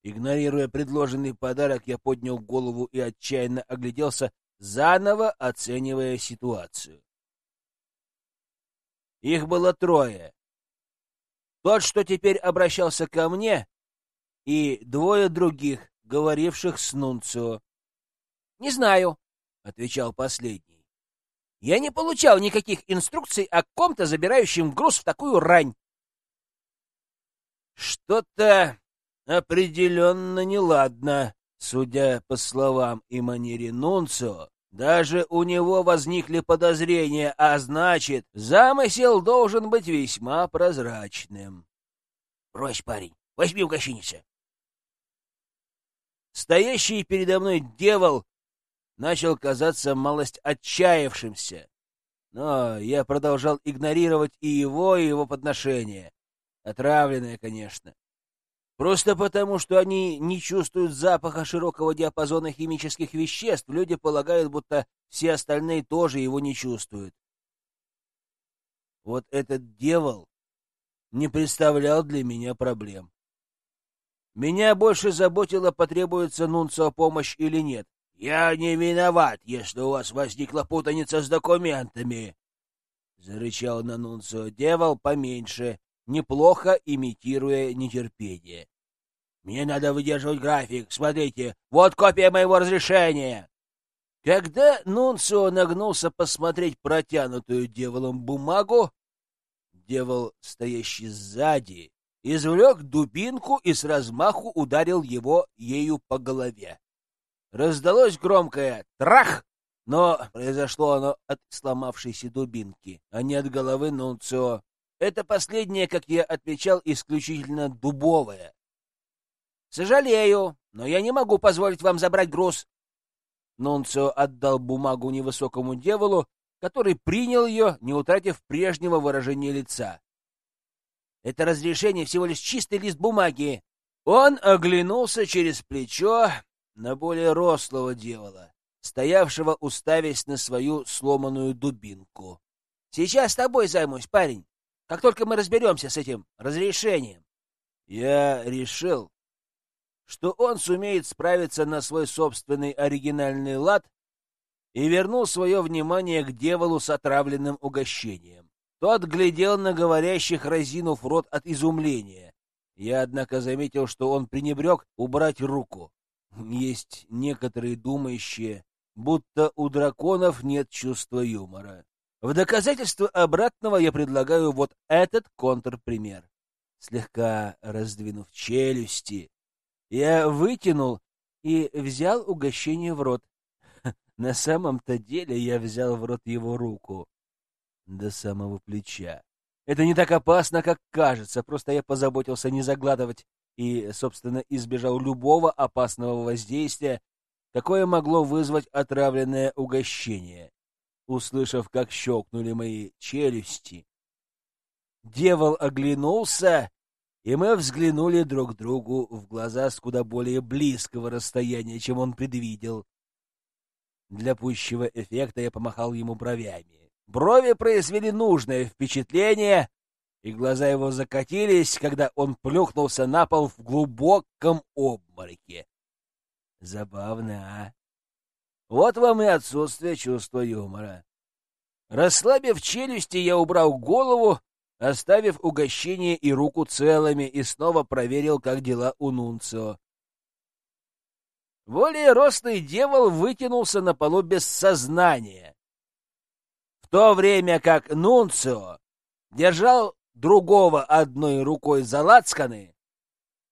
Игнорируя предложенный подарок, я поднял голову и отчаянно огляделся, заново оценивая ситуацию. Их было трое. Тот, что теперь обращался ко мне, и двое других, говоривших с Нунцио. — Не знаю, — отвечал последний. — Я не получал никаких инструкций о ком-то, забирающем груз в такую рань. — Что-то определенно неладно. Судя по словам и манере Нунцио, даже у него возникли подозрения, а значит, замысел должен быть весьма прозрачным. — Брось, парень, возьми угощеница. Стоящий передо мной дьявол начал казаться малость отчаявшимся, но я продолжал игнорировать и его, и его подношение. Отравленное, конечно. Просто потому, что они не чувствуют запаха широкого диапазона химических веществ, люди полагают, будто все остальные тоже его не чувствуют. Вот этот дьявол не представлял для меня проблем. Меня больше заботило, потребуется Нунцо помощь или нет. «Я не виноват, если у вас возникла путаница с документами!» Зарычал на Нунцо. Дьявол поменьше, неплохо имитируя нетерпение. «Мне надо выдерживать график. Смотрите, вот копия моего разрешения!» Когда Нунцио нагнулся посмотреть протянутую дьяволом бумагу, дьявол, стоящий сзади, извлек дубинку и с размаху ударил его ею по голове. Раздалось громкое «Трах!», но произошло оно от сломавшейся дубинки, а не от головы Нунцио. Это последнее, как я отмечал, исключительно дубовое. «Сожалею, но я не могу позволить вам забрать груз». Нунцио отдал бумагу невысокому дьяволу, который принял ее, не утратив прежнего выражения лица. «Это разрешение всего лишь чистый лист бумаги». Он оглянулся через плечо на более рослого дьявола, стоявшего, уставясь на свою сломанную дубинку. «Сейчас с тобой займусь, парень, как только мы разберемся с этим разрешением». Я решил, что он сумеет справиться на свой собственный оригинальный лад и вернул свое внимание к дьяволу с отравленным угощением. Тот глядел на говорящих, разинув рот от изумления. Я, однако, заметил, что он пренебрег убрать руку. Есть некоторые думающие, будто у драконов нет чувства юмора. В доказательство обратного я предлагаю вот этот контрпример. Слегка раздвинув челюсти, я вытянул и взял угощение в рот. *laughs* На самом-то деле я взял в рот его руку до самого плеча. Это не так опасно, как кажется, просто я позаботился не заглатывать и, собственно, избежал любого опасного воздействия, какое могло вызвать отравленное угощение. Услышав, как щелкнули мои челюсти, дьявол оглянулся и мы взглянули друг другу в глаза с куда более близкого расстояния, чем он предвидел. Для пущего эффекта я помахал ему бровями. Брови произвели нужное впечатление, и глаза его закатились, когда он плюхнулся на пол в глубоком обмороке. Забавно, а? Вот вам и отсутствие чувства юмора. Расслабив челюсти, я убрал голову оставив угощение и руку целыми, и снова проверил, как дела у Нунцио. Более рослый дьявол вытянулся на полу без сознания, в то время как Нунцио держал другого одной рукой за лацканы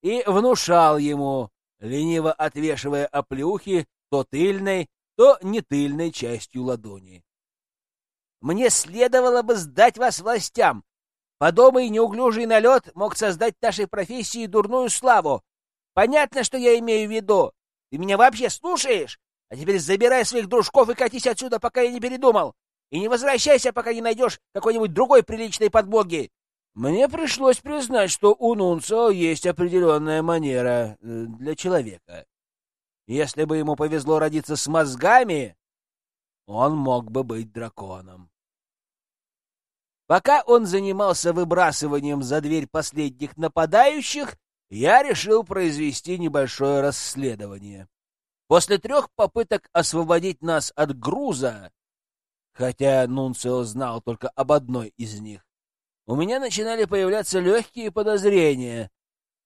и внушал ему, лениво отвешивая оплюхи то тыльной, то нетыльной частью ладони. «Мне следовало бы сдать вас властям, Подобный неуклюжий налет мог создать нашей профессии дурную славу. Понятно, что я имею в виду. Ты меня вообще слушаешь? А теперь забирай своих дружков и катись отсюда, пока я не передумал. И не возвращайся, пока не найдешь какой-нибудь другой приличной подбоги. Мне пришлось признать, что у Нунцо есть определенная манера э, для человека. Если бы ему повезло родиться с мозгами, он мог бы быть драконом. Пока он занимался выбрасыванием за дверь последних нападающих, я решил произвести небольшое расследование. После трех попыток освободить нас от груза, хотя Нунцио знал только об одной из них, у меня начинали появляться легкие подозрения.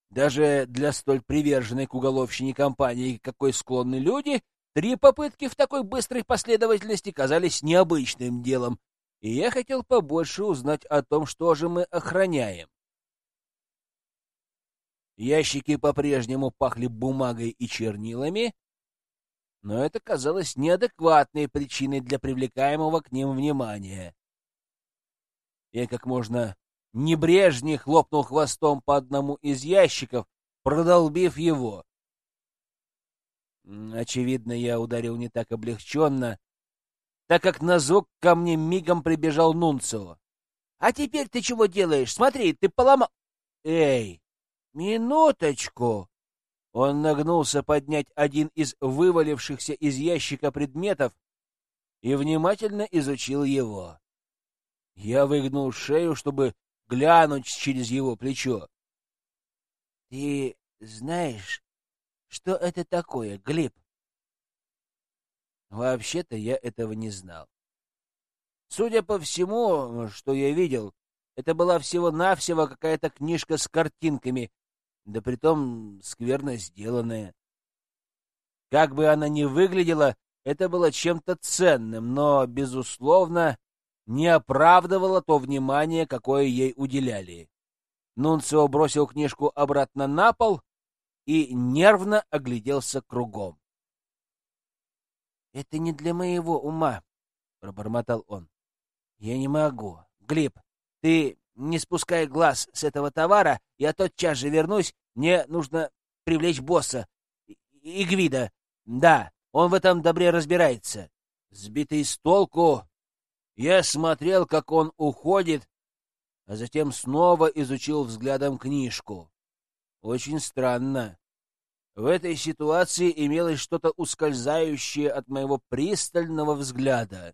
Даже для столь приверженной к уголовщине компании, какой склонны люди, три попытки в такой быстрой последовательности казались необычным делом, и я хотел побольше узнать о том, что же мы охраняем. Ящики по-прежнему пахли бумагой и чернилами, но это казалось неадекватной причиной для привлекаемого к ним внимания. Я как можно небрежнее хлопнул хвостом по одному из ящиков, продолбив его. Очевидно, я ударил не так облегченно, так как на звук ко мне мигом прибежал Нунцио. — А теперь ты чего делаешь? Смотри, ты поломал... — Эй, Минуточку. Он нагнулся поднять один из вывалившихся из ящика предметов и внимательно изучил его. Я выгнул шею, чтобы глянуть через его плечо. — Ты знаешь, что это такое, Глеб? Вообще-то я этого не знал. Судя по всему, что я видел, это была всего-навсего какая-то книжка с картинками, да притом скверно сделанная. Как бы она ни выглядела, это было чем-то ценным, но, безусловно, не оправдывало то внимание, какое ей уделяли. Нунцио бросил книжку обратно на пол и нервно огляделся кругом. — Это не для моего ума, — пробормотал он. — Я не могу. Глеб, ты не спускай глаз с этого товара, я тотчас же вернусь, мне нужно привлечь босса. И Гвида. Да, он в этом добре разбирается. Сбитый с толку, я смотрел, как он уходит, а затем снова изучил взглядом книжку. Очень странно. В этой ситуации имелось что-то ускользающее от моего пристального взгляда.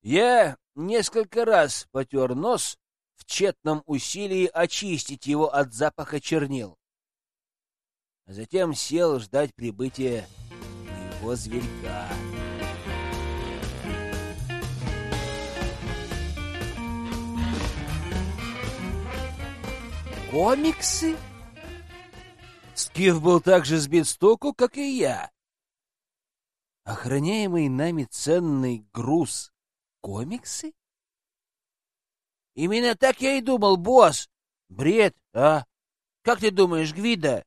Я несколько раз потер нос в тщетном усилии очистить его от запаха чернил. А затем сел ждать прибытия моего зверька. Комиксы? Скиф был так же сбит с толку, как и я. Охраняемый нами ценный груз комиксы? Именно так я и думал, босс. Бред, а? Как ты думаешь, Гвида?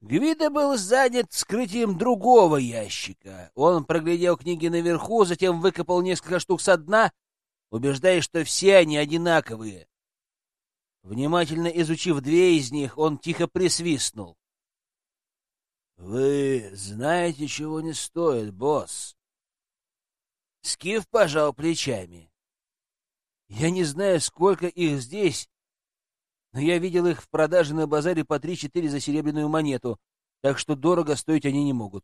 Гвида был занят вскрытием другого ящика. Он проглядел книги наверху, затем выкопал несколько штук со дна, убеждаясь, что все они одинаковые. Внимательно изучив две из них, он тихо присвистнул. — Вы знаете, чего не стоит, босс? Скиф пожал плечами. Я не знаю, сколько их здесь, но я видел их в продаже на базаре по три-четыре за серебряную монету, так что дорого стоить они не могут.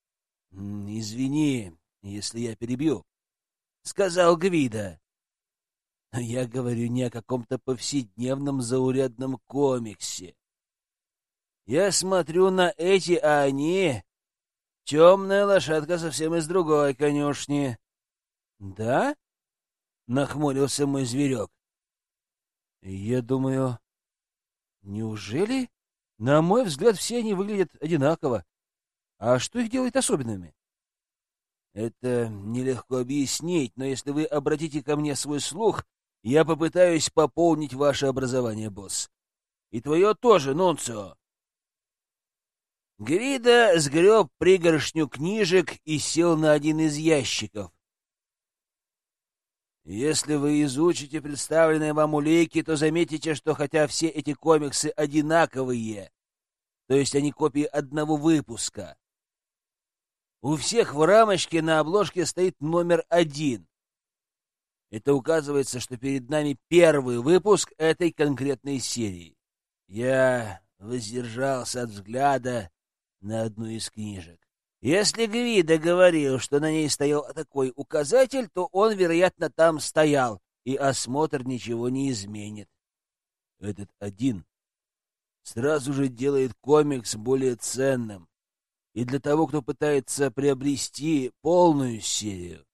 — Извини, если я перебью, — сказал Гвида. — Но *laughs* я говорю не о каком-то повседневном заурядном комиксе. Я смотрю на эти, а они... Темная лошадка совсем из другой конюшни. — Да? нахмурился мой зверек. Я думаю, неужели? На мой взгляд, все они выглядят одинаково. А что их делает особенными? Это нелегко объяснить, но если вы обратите ко мне свой слух, я попытаюсь пополнить ваше образование, босс. И твое тоже, Нунцио. Грида сгреб пригоршню книжек и сел на один из ящиков. Если вы изучите представленные вам улики, то заметите, что хотя все эти комиксы одинаковые, то есть они копии одного выпуска, у всех в рамочке на обложке стоит номер один. Это указывается, что перед нами первый выпуск этой конкретной серии. Я воздержался от взгляда на одну из книжек. Если Гвида говорил, что на ней стоял такой указатель, то он, вероятно, там стоял, и осмотр ничего не изменит. Этот один сразу же делает комикс более ценным. И для того, кто пытается приобрести полную серию,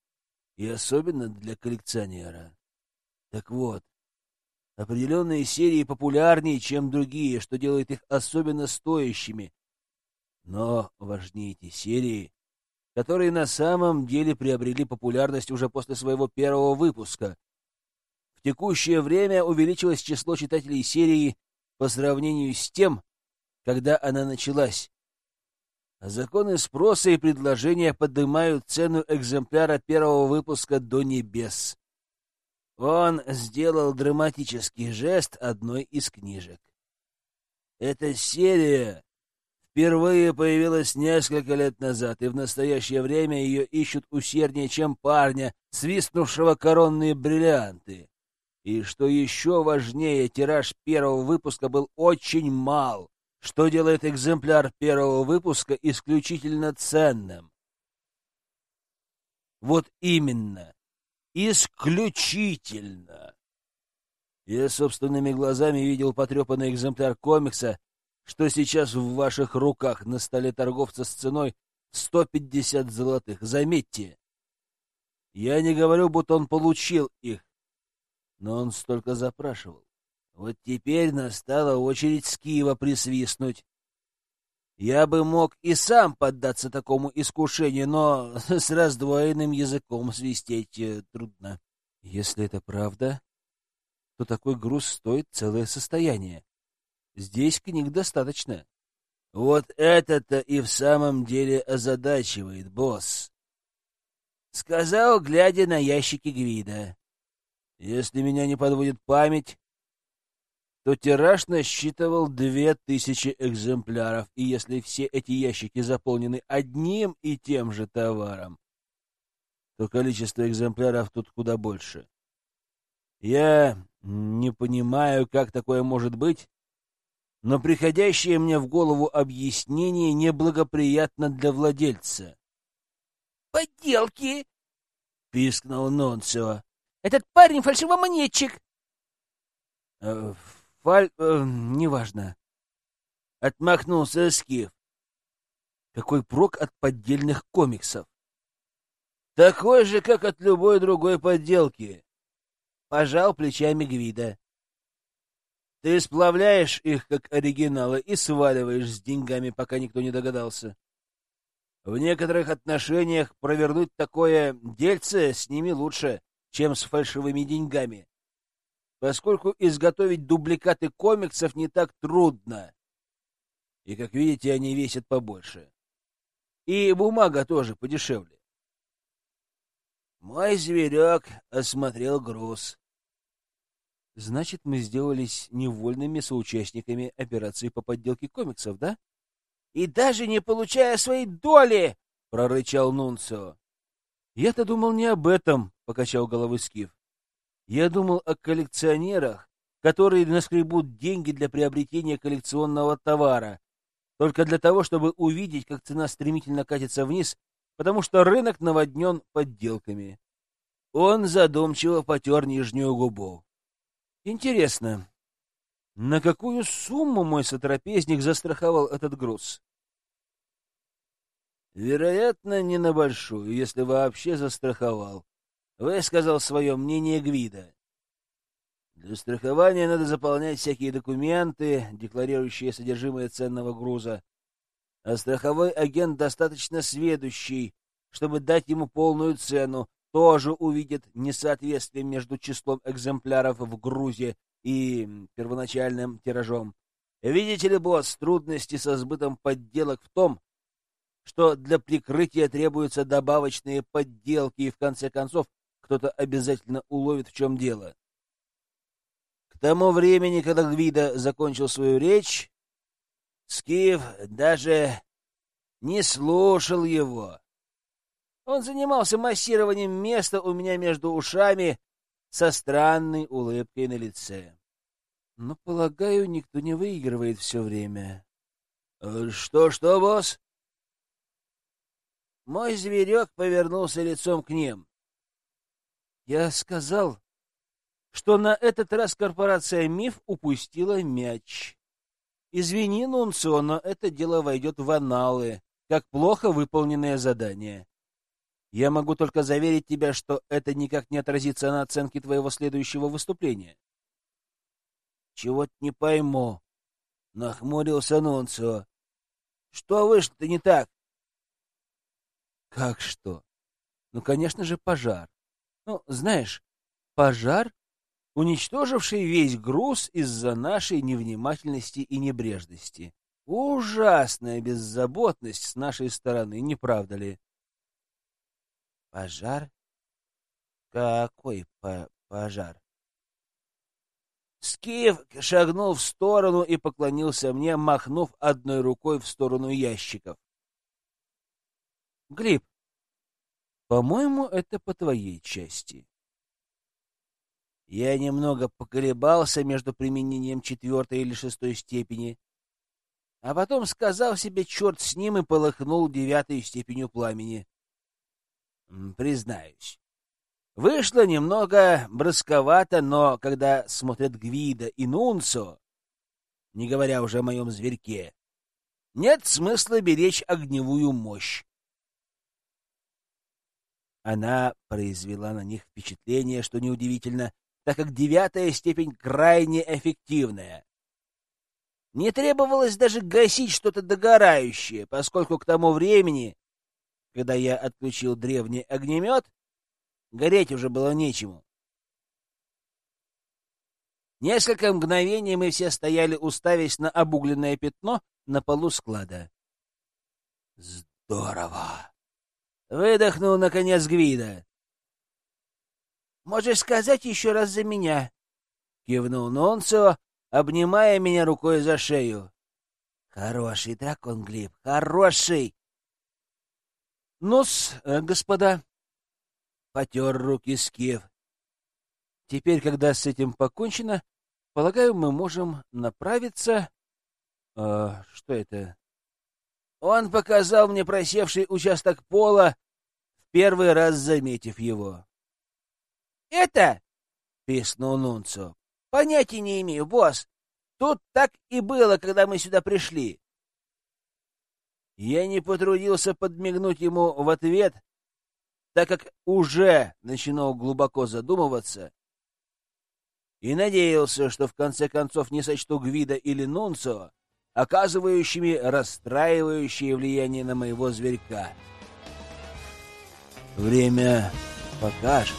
и особенно для коллекционера. Так вот, определенные серии популярнее, чем другие, что делает их особенно стоящими, но важнее эти серии, которые на самом деле приобрели популярность уже после своего первого выпуска. В текущее время увеличилось число читателей серии по сравнению с тем, когда она началась. Законы спроса и предложения поднимают цену экземпляра первого выпуска до небес. Он сделал драматический жест одной из книжек. Эта серия впервые появилась несколько лет назад, и в настоящее время ее ищут усерднее, чем парня, свистнувшего коронные бриллианты. И что еще важнее, тираж первого выпуска был очень мал, что делает экземпляр первого выпуска исключительно ценным. Вот именно, исключительно. Я собственными глазами видел потрепанный экземпляр комикса, что сейчас в ваших руках на столе торговца с ценой 150 золотых. Заметьте, я не говорю, будто он получил их, но он столько запрашивал. Вот теперь настала очередь Скива присвистнуть. Я бы мог и сам поддаться такому искушению, но *laughs* с раздвоенным языком свистеть э, трудно. Если это правда, то такой груз стоит целое состояние. Здесь книг достаточно. Вот это-то и в самом деле озадачивает, босс. Сказал, глядя на ящики Гвида. Если меня не подводит память, то тираж насчитывал две тысячи экземпляров, и если все эти ящики заполнены одним и тем же товаром, то количество экземпляров тут куда больше. Я не понимаю, как такое может быть, но приходящее мне в голову объяснение неблагоприятно для владельца. «Подделки!» — пискнул Нонсио. «Этот парень фальшивомонетчик!» «Э, «Фаль... Э, неважно». Отмахнулся Скиф. Какой прок от поддельных комиксов? Такой же, как от любой другой подделки пожал плечами Гвида. Ты сплавляешь их, как оригиналы, и сваливаешь с деньгами, пока никто не догадался. В некоторых отношениях провернуть такое дельце с ними лучше, чем с фальшивыми деньгами, поскольку изготовить дубликаты комиксов не так трудно. И, как видите, они весят побольше. И бумага тоже подешевле. Мой зверек осмотрел груз. Значит, мы сделались невольными соучастниками операции по подделке комиксов, да? И даже не получая своей доли, прорычал Нунцио. Я-то думал не об этом, покачал головой Скиф. Я думал о коллекционерах, которые наскребут деньги для приобретения коллекционного товара, только для того, чтобы увидеть, как цена стремительно катится вниз, потому что рынок наводнен подделками. Он задумчиво потер нижнюю губу. Интересно, на какую сумму мой сотрапезник застраховал этот груз? Вероятно, не на большую, если вообще застраховал. Высказал свое мнение Гвида. Для страхования надо заполнять всякие документы, декларирующие содержимое ценного груза. А страховой агент достаточно сведущий, чтобы дать ему полную цену, тоже увидит несоответствие между числом экземпляров в грузе и первоначальным тиражом. Видите ли, босс, трудности со сбытом подделок в том, что для прикрытия требуются добавочные подделки, и в конце концов кто-то обязательно уловит, в чем дело. К тому времени, когда Гвида закончил свою речь, Скиф даже не слушал его. Он занимался массированием места у меня между ушами со странной улыбкой на лице. Но, полагаю, никто не выигрывает все время. Что-что, босс? Мой зверек повернулся лицом к ним. Я сказал, что на этот раз корпорация «Миф» упустила мяч. Извини, Нунцио, но это дело войдет в аналы, как плохо выполненное задание. Я могу только заверить тебя, что это никак не отразится на оценке твоего следующего выступления. — Чего-то не пойму, — нахмурился Нунцио. — Что вышло-то не так? — Как что? Ну, конечно же, пожар. Ну, знаешь, пожар, уничтоживший весь груз из-за нашей невнимательности и небрежности. Ужасная беззаботность с нашей стороны, не правда ли? Пожар? Какой по пожар? Скиф шагнул в сторону и поклонился мне, махнув одной рукой в сторону ящиков. Глеб, по-моему, это по твоей части. Я немного поколебался между применением четвертой или шестой степени, а потом сказал себе черт с ним и полыхнул девятой степенью пламени. Признаюсь, вышло немного бросковато, но когда смотрят Гвида и Нунцо, не говоря уже о моем зверьке, нет смысла беречь огневую мощь. Она произвела на них впечатление, что неудивительно, так как девятая степень крайне эффективная. Не требовалось даже гасить что-то догорающее, поскольку к тому времени, когда я отключил древний огнемет, гореть уже было нечему. Несколько мгновений мы все стояли, уставясь на обугленное пятно на полу склада. «Здорово!» — выдохнул, наконец, Гвида. «Можешь сказать еще раз за меня?» — кивнул Нонсо, обнимая меня рукой за шею. «Хороший дракон, Глеб, хороший!» «Ну-с, э, господа!» — потер руки Скиф. «Теперь, когда с этим покончено, полагаю, мы можем направиться...» «А что это?» Он показал мне просевший участок пола, в первый раз заметив его. «Это?» — писнул Нунцо. «Понятия не имею, босс. Тут так и было, когда мы сюда пришли». Я не потрудился подмигнуть ему в ответ, так как уже начинал глубоко задумываться и надеялся, что в конце концов не сочту Гвида или Нунцо оказывающими расстраивающее влияние на моего зверька. Время покажет.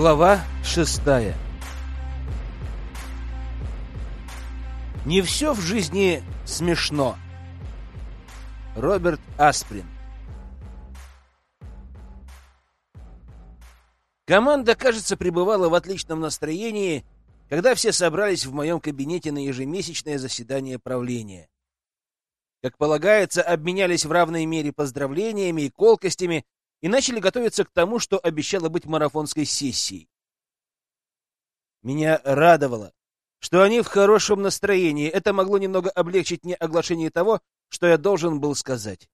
Глава шестая Не все в жизни смешно. Роберт Асприн Команда, кажется, пребывала в отличном настроении, когда все собрались в моем кабинете на ежемесячное заседание правления. Как полагается, обменялись в равной мере поздравлениями и колкостями, и начали готовиться к тому, что обещало быть марафонской сессией. Меня радовало, что они в хорошем настроении. Это могло немного облегчить мне оглашение того, что я должен был сказать.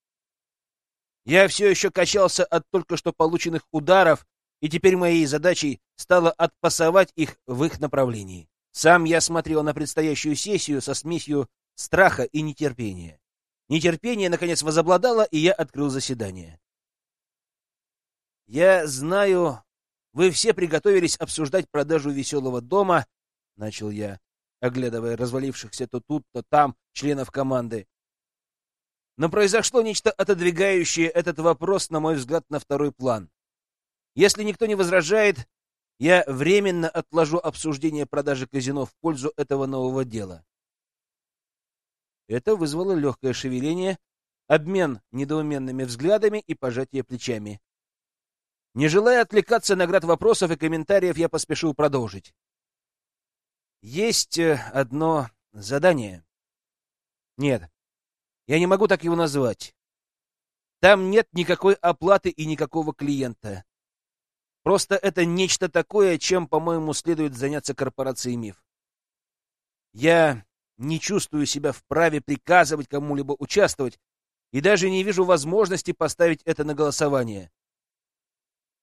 Я все еще качался от только что полученных ударов, и теперь моей задачей стало отпасовать их в их направлении. Сам я смотрел на предстоящую сессию со смесью страха и нетерпения. Нетерпение, наконец, возобладало, и я открыл заседание. Я знаю, вы все приготовились обсуждать продажу веселого дома, — начал я, оглядывая развалившихся то тут, то там членов команды. Но произошло нечто отодвигающее этот вопрос, на мой взгляд, на второй план. Если никто не возражает, я временно отложу обсуждение продажи казино в пользу этого нового дела. Это вызвало легкое шевеление, обмен недоуменными взглядами и пожатие плечами. Не желая отвлекаться на град вопросов и комментариев, я поспешил продолжить. Есть э, одно задание. Нет, я не могу так его назвать. Там нет никакой оплаты и никакого клиента. Просто это нечто такое, чем, по-моему, следует заняться корпорацией МИФ. Я не чувствую себя вправе приказывать кому-либо участвовать и даже не вижу возможности поставить это на голосование.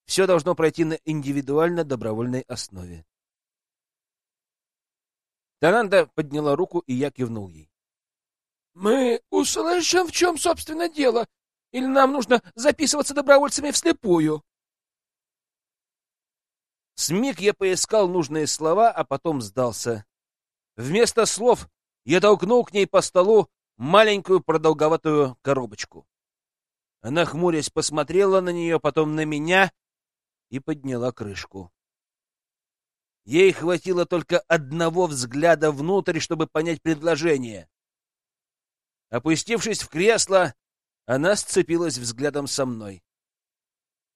Все должно пройти на индивидуально-добровольной основе. Тананда подняла руку, и я кивнул ей. — Мы услышим, в чем, собственно, дело, или нам нужно записываться добровольцами вслепую? Смиг я поискал нужные слова, а потом сдался. Вместо слов я толкнул к ней по столу маленькую продолговатую коробочку. Она, хмурясь, посмотрела на нее, потом на меня и подняла крышку. Ей хватило только одного взгляда внутрь, чтобы понять предложение. Опустившись в кресло, она сцепилась взглядом со мной.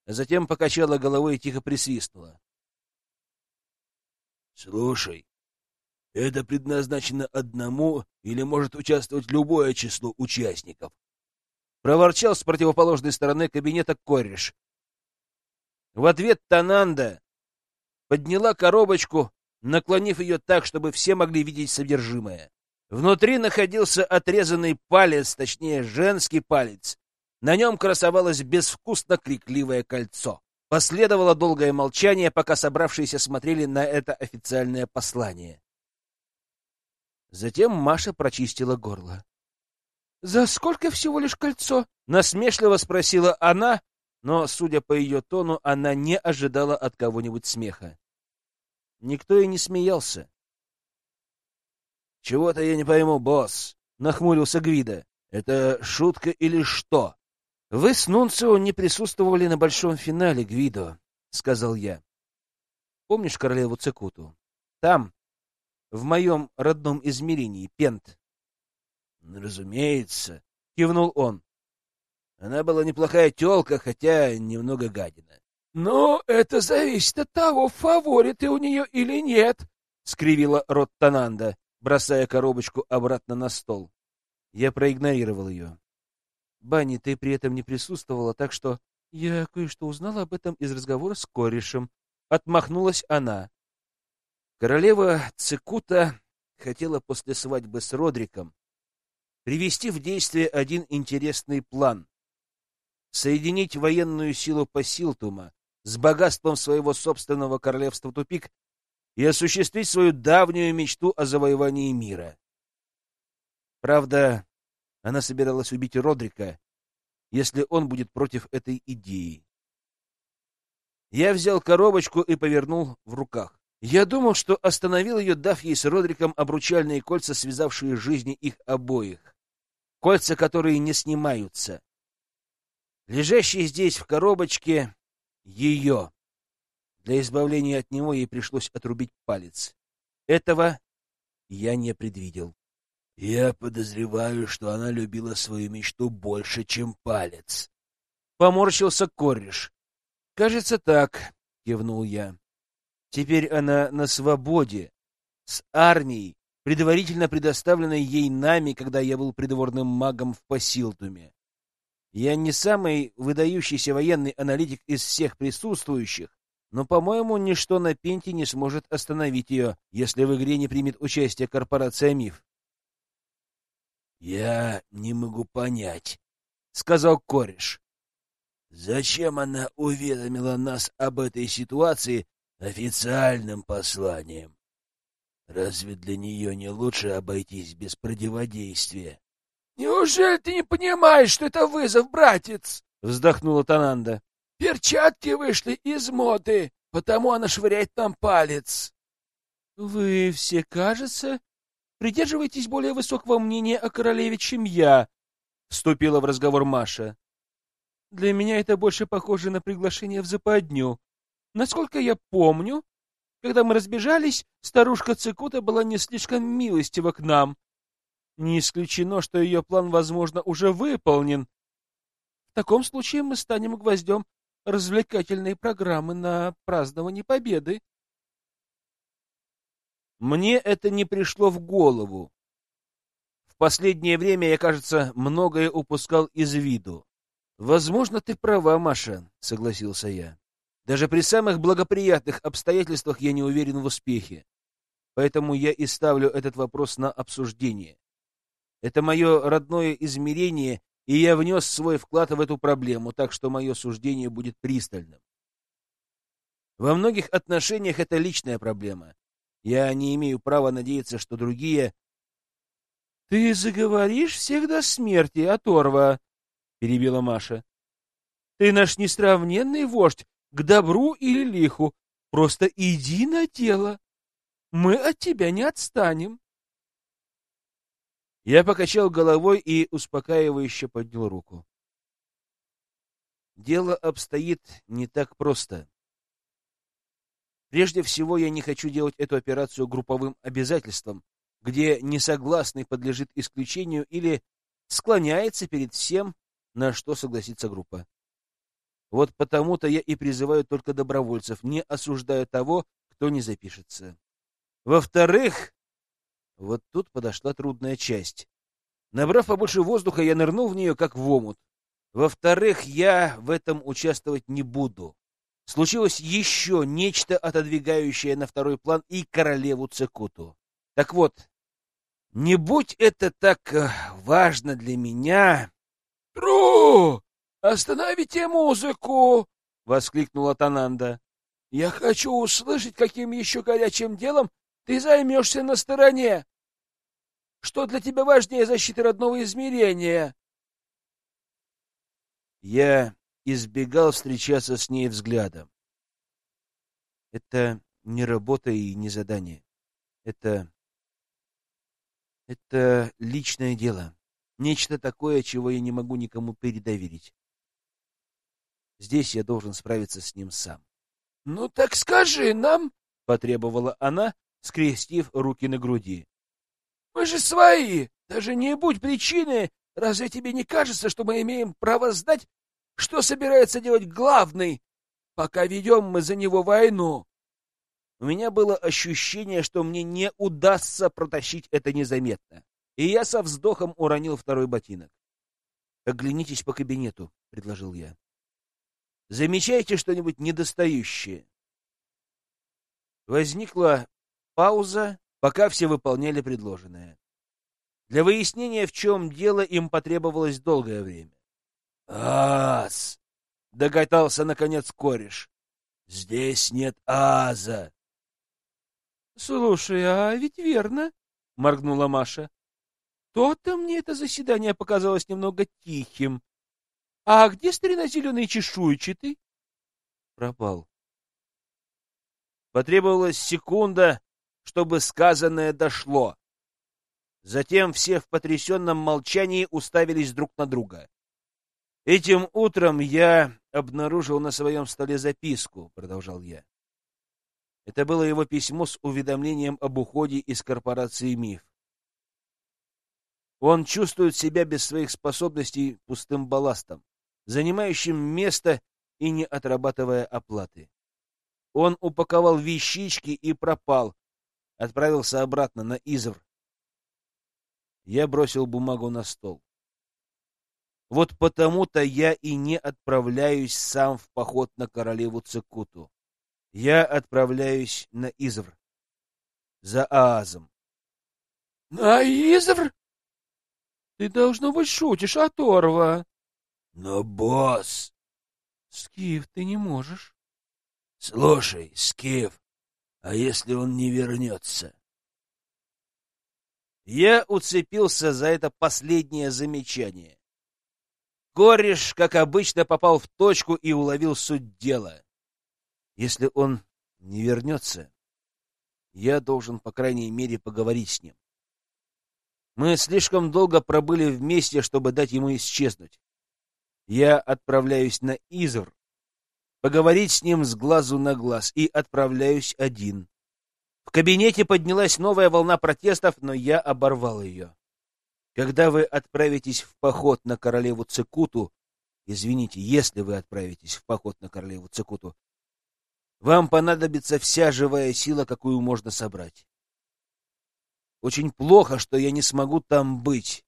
Затем покачала головой и тихо присвистнула. — Слушай, это предназначено одному или может участвовать любое число участников? Проворчал с противоположной стороны кабинета кореш. В ответ Тананда подняла коробочку, наклонив ее так, чтобы все могли видеть содержимое. Внутри находился отрезанный палец, точнее, женский палец. На нем красовалось безвкусно крикливое кольцо. Последовало долгое молчание, пока собравшиеся смотрели на это официальное послание. Затем Маша прочистила горло. — За сколько всего лишь кольцо? — насмешливо спросила она, но, судя по ее тону, она не ожидала от кого-нибудь смеха. Никто и не смеялся. — Чего-то я не пойму, босс, — нахмурился Гвида. — Это шутка или что? — Вы с Нунцио не присутствовали на большом финале, Гвидо, — сказал я. — Помнишь королеву Цикуту? Там, в моем родном измерении, Пент. — Разумеется, — кивнул он. Она была неплохая тёлка, хотя немного гадина. — Но это зависит от того, фаворит ты у нее или нет, — скривила рот Тананда бросая коробочку обратно на стол. Я проигнорировал ее. Банни, ты при этом не присутствовала, так что я кое-что узнала об этом из разговора с корешем. Отмахнулась она. Королева Цикута хотела после свадьбы с Родриком привести в действие один интересный план. Соединить военную силу Пасилтума с богатством своего собственного королевства Тупик и осуществить свою давнюю мечту о завоевании мира. Правда, она собиралась убить Родрика, если он будет против этой идеи. Я взял коробочку и повернул в руках. Я думал, что остановил ее, дав ей с Родриком обручальные кольца, связавшие жизни их обоих. Кольца, которые не снимаются. Лежащие здесь в коробочке — ее. Для избавления от него ей пришлось отрубить палец. Этого я не предвидел. Я подозреваю, что она любила свою мечту больше, чем палец. Поморщился кореш. Кажется, так, кивнул я. Теперь она на свободе, с армией, предварительно предоставленной ей нами, когда я был придворным магом в Пасилтуме. Я не самый выдающийся военный аналитик из всех присутствующих, но, по-моему, ничто на Пенте не сможет остановить ее, если в игре не примет участие корпорация МИФ. «Я не могу понять», — сказал кореш. «Зачем она уведомила нас об этой ситуации официальным посланием? Разве для нее не лучше обойтись без противодействия?» «Неужели ты не понимаешь, что это вызов, братец?» — вздохнула Тананда. Перчатки вышли из моды, потому она швыряет нам палец. — Вы все, кажется, придерживаетесь более высокого мнения о королеве, чем я, — вступила в разговор Маша. — Для меня это больше похоже на приглашение в западню. Насколько я помню, когда мы разбежались, старушка Цикута была не слишком милостива к нам. Не исключено, что ее план, возможно, уже выполнен. В таком случае мы станем гвоздем развлекательные программы на празднование победы. Мне это не пришло в голову. В последнее время я, кажется, многое упускал из виду. Возможно, ты права, Маша, согласился я. Даже при самых благоприятных обстоятельствах я не уверен в успехе. Поэтому я и ставлю этот вопрос на обсуждение. Это мое родное измерение, и я внес свой вклад в эту проблему, так что мое суждение будет пристальным. Во многих отношениях это личная проблема. Я не имею права надеяться, что другие... — Ты заговоришь всех до смерти, оторва, — перебила Маша. — Ты наш несравненный вождь, к добру или лиху. Просто иди на дело. Мы от тебя не отстанем. Я покачал головой и успокаивающе поднял руку. Дело обстоит не так просто. Прежде всего, я не хочу делать эту операцию групповым обязательством, где несогласный подлежит исключению или склоняется перед всем, на что согласится группа. Вот потому-то я и призываю только добровольцев, не осуждаю того, кто не запишется. Во-вторых, вот тут подошла трудная часть. Набрав побольше воздуха, я нырнул в нее, как в омут. Во-вторых, я в этом участвовать не буду. Случилось еще нечто, отодвигающее на второй план и королеву Цекуту. Так вот, не будь это так э, важно для меня... — Тру! Остановите музыку! — воскликнула Тананда. — Я хочу услышать, каким еще горячим делом ты займешься на стороне. Что для тебя важнее защиты родного измерения? Я избегал встречаться с ней взглядом. Это не работа и не задание. Это... Это личное дело. Нечто такое, чего я не могу никому передоверить. Здесь я должен справиться с ним сам. — Ну так скажи нам, — потребовала она, скрестив руки на груди. — Мы же свои, даже не будь причины. Разве тебе не кажется, что мы имеем право знать, что собирается делать главный, пока ведем мы за него войну? У меня было ощущение, что мне не удастся протащить это незаметно, и я со вздохом уронил второй ботинок. «Оглянитесь по кабинету», — предложил я. «Замечаете что-нибудь недостающее?» Возникла пауза, пока все выполняли предложенное. Для выяснения, в чем дело, им потребовалось долгое время. «Ас!» — догадался, наконец, кореш. «Здесь нет аза!» «Слушай, а ведь верно!» — моргнула Маша. «То-то мне это заседание показалось немного тихим. А где старина зеленый чешуйчатый?» Пропал. Потребовалась секунда, чтобы сказанное дошло. Затем все в потрясенном молчании уставились друг на друга. Этим утром я обнаружил на своем столе записку, продолжал я. Это было его письмо с уведомлением об уходе из корпорации МИФ. Он чувствует себя без своих способностей пустым балластом, занимающим место и не отрабатывая оплаты. Он упаковал вещички и пропал, отправился обратно на Изр. Я бросил бумагу на стол. Вот потому-то я и не отправляюсь сам в поход на королеву Цикуту. Я отправляюсь на Извр. За Аазом. — На Извр? Ты, должно быть, шутишь, оторва. — Но, босс... — Скиф, ты не можешь. — Слушай, Скиф, а если он не вернется? Я уцепился за это последнее замечание. Кореш, как обычно, попал в точку и уловил суть дела. Если он не вернется, я должен, по крайней мере, поговорить с ним. Мы слишком долго пробыли вместе, чтобы дать ему исчезнуть. Я отправляюсь на Изр, поговорить с ним с глазу на глаз, и отправляюсь один. В кабинете поднялась новая волна протестов, но я оборвал ее. Когда вы отправитесь в поход на королеву Цикуту, извините, если вы отправитесь в поход на королеву Цикуту, вам понадобится вся живая сила, какую можно собрать. Очень плохо, что я не смогу там быть.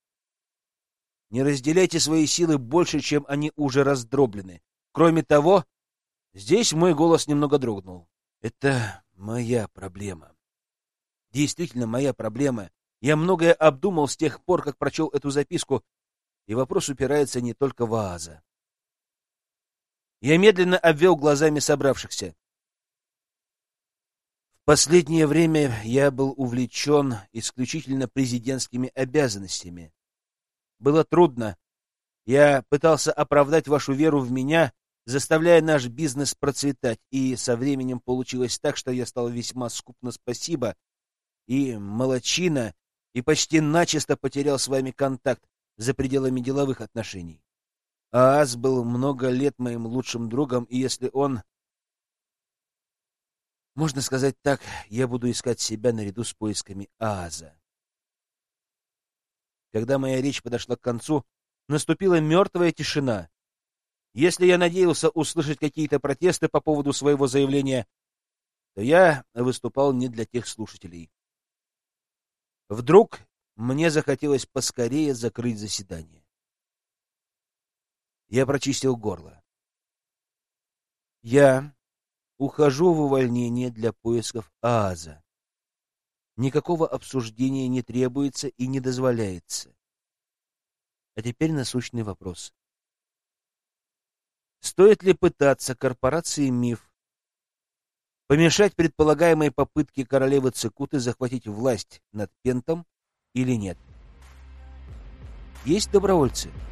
Не разделяйте свои силы больше, чем они уже раздроблены. Кроме того, здесь мой голос немного дрогнул. Это моя проблема. Действительно моя проблема, я многое обдумал с тех пор, как прочел эту записку, и вопрос упирается не только в Ааза. Я медленно обвел глазами собравшихся. В последнее время я был увлечен исключительно президентскими обязанностями. Было трудно. Я пытался оправдать вашу веру в меня, заставляя наш бизнес процветать, и со временем получилось так, что я стал весьма скуп на спасибо и молочина и почти начисто потерял с вами контакт за пределами деловых отношений. Аас был много лет моим лучшим другом, и если он... Можно сказать так, я буду искать себя наряду с поисками Ааза. Когда моя речь подошла к концу, наступила мертвая тишина. Если я надеялся услышать какие-то протесты по поводу своего заявления, то я выступал не для тех слушателей. Вдруг мне захотелось поскорее закрыть заседание. Я прочистил горло. Я ухожу в увольнение для поисков ААЗа. Никакого обсуждения не требуется и не дозволяется. А теперь насущный вопрос. Стоит ли пытаться корпорации МИФ помешать предполагаемой попытке королевы Цикуты захватить власть над Пентом или нет? Есть добровольцы —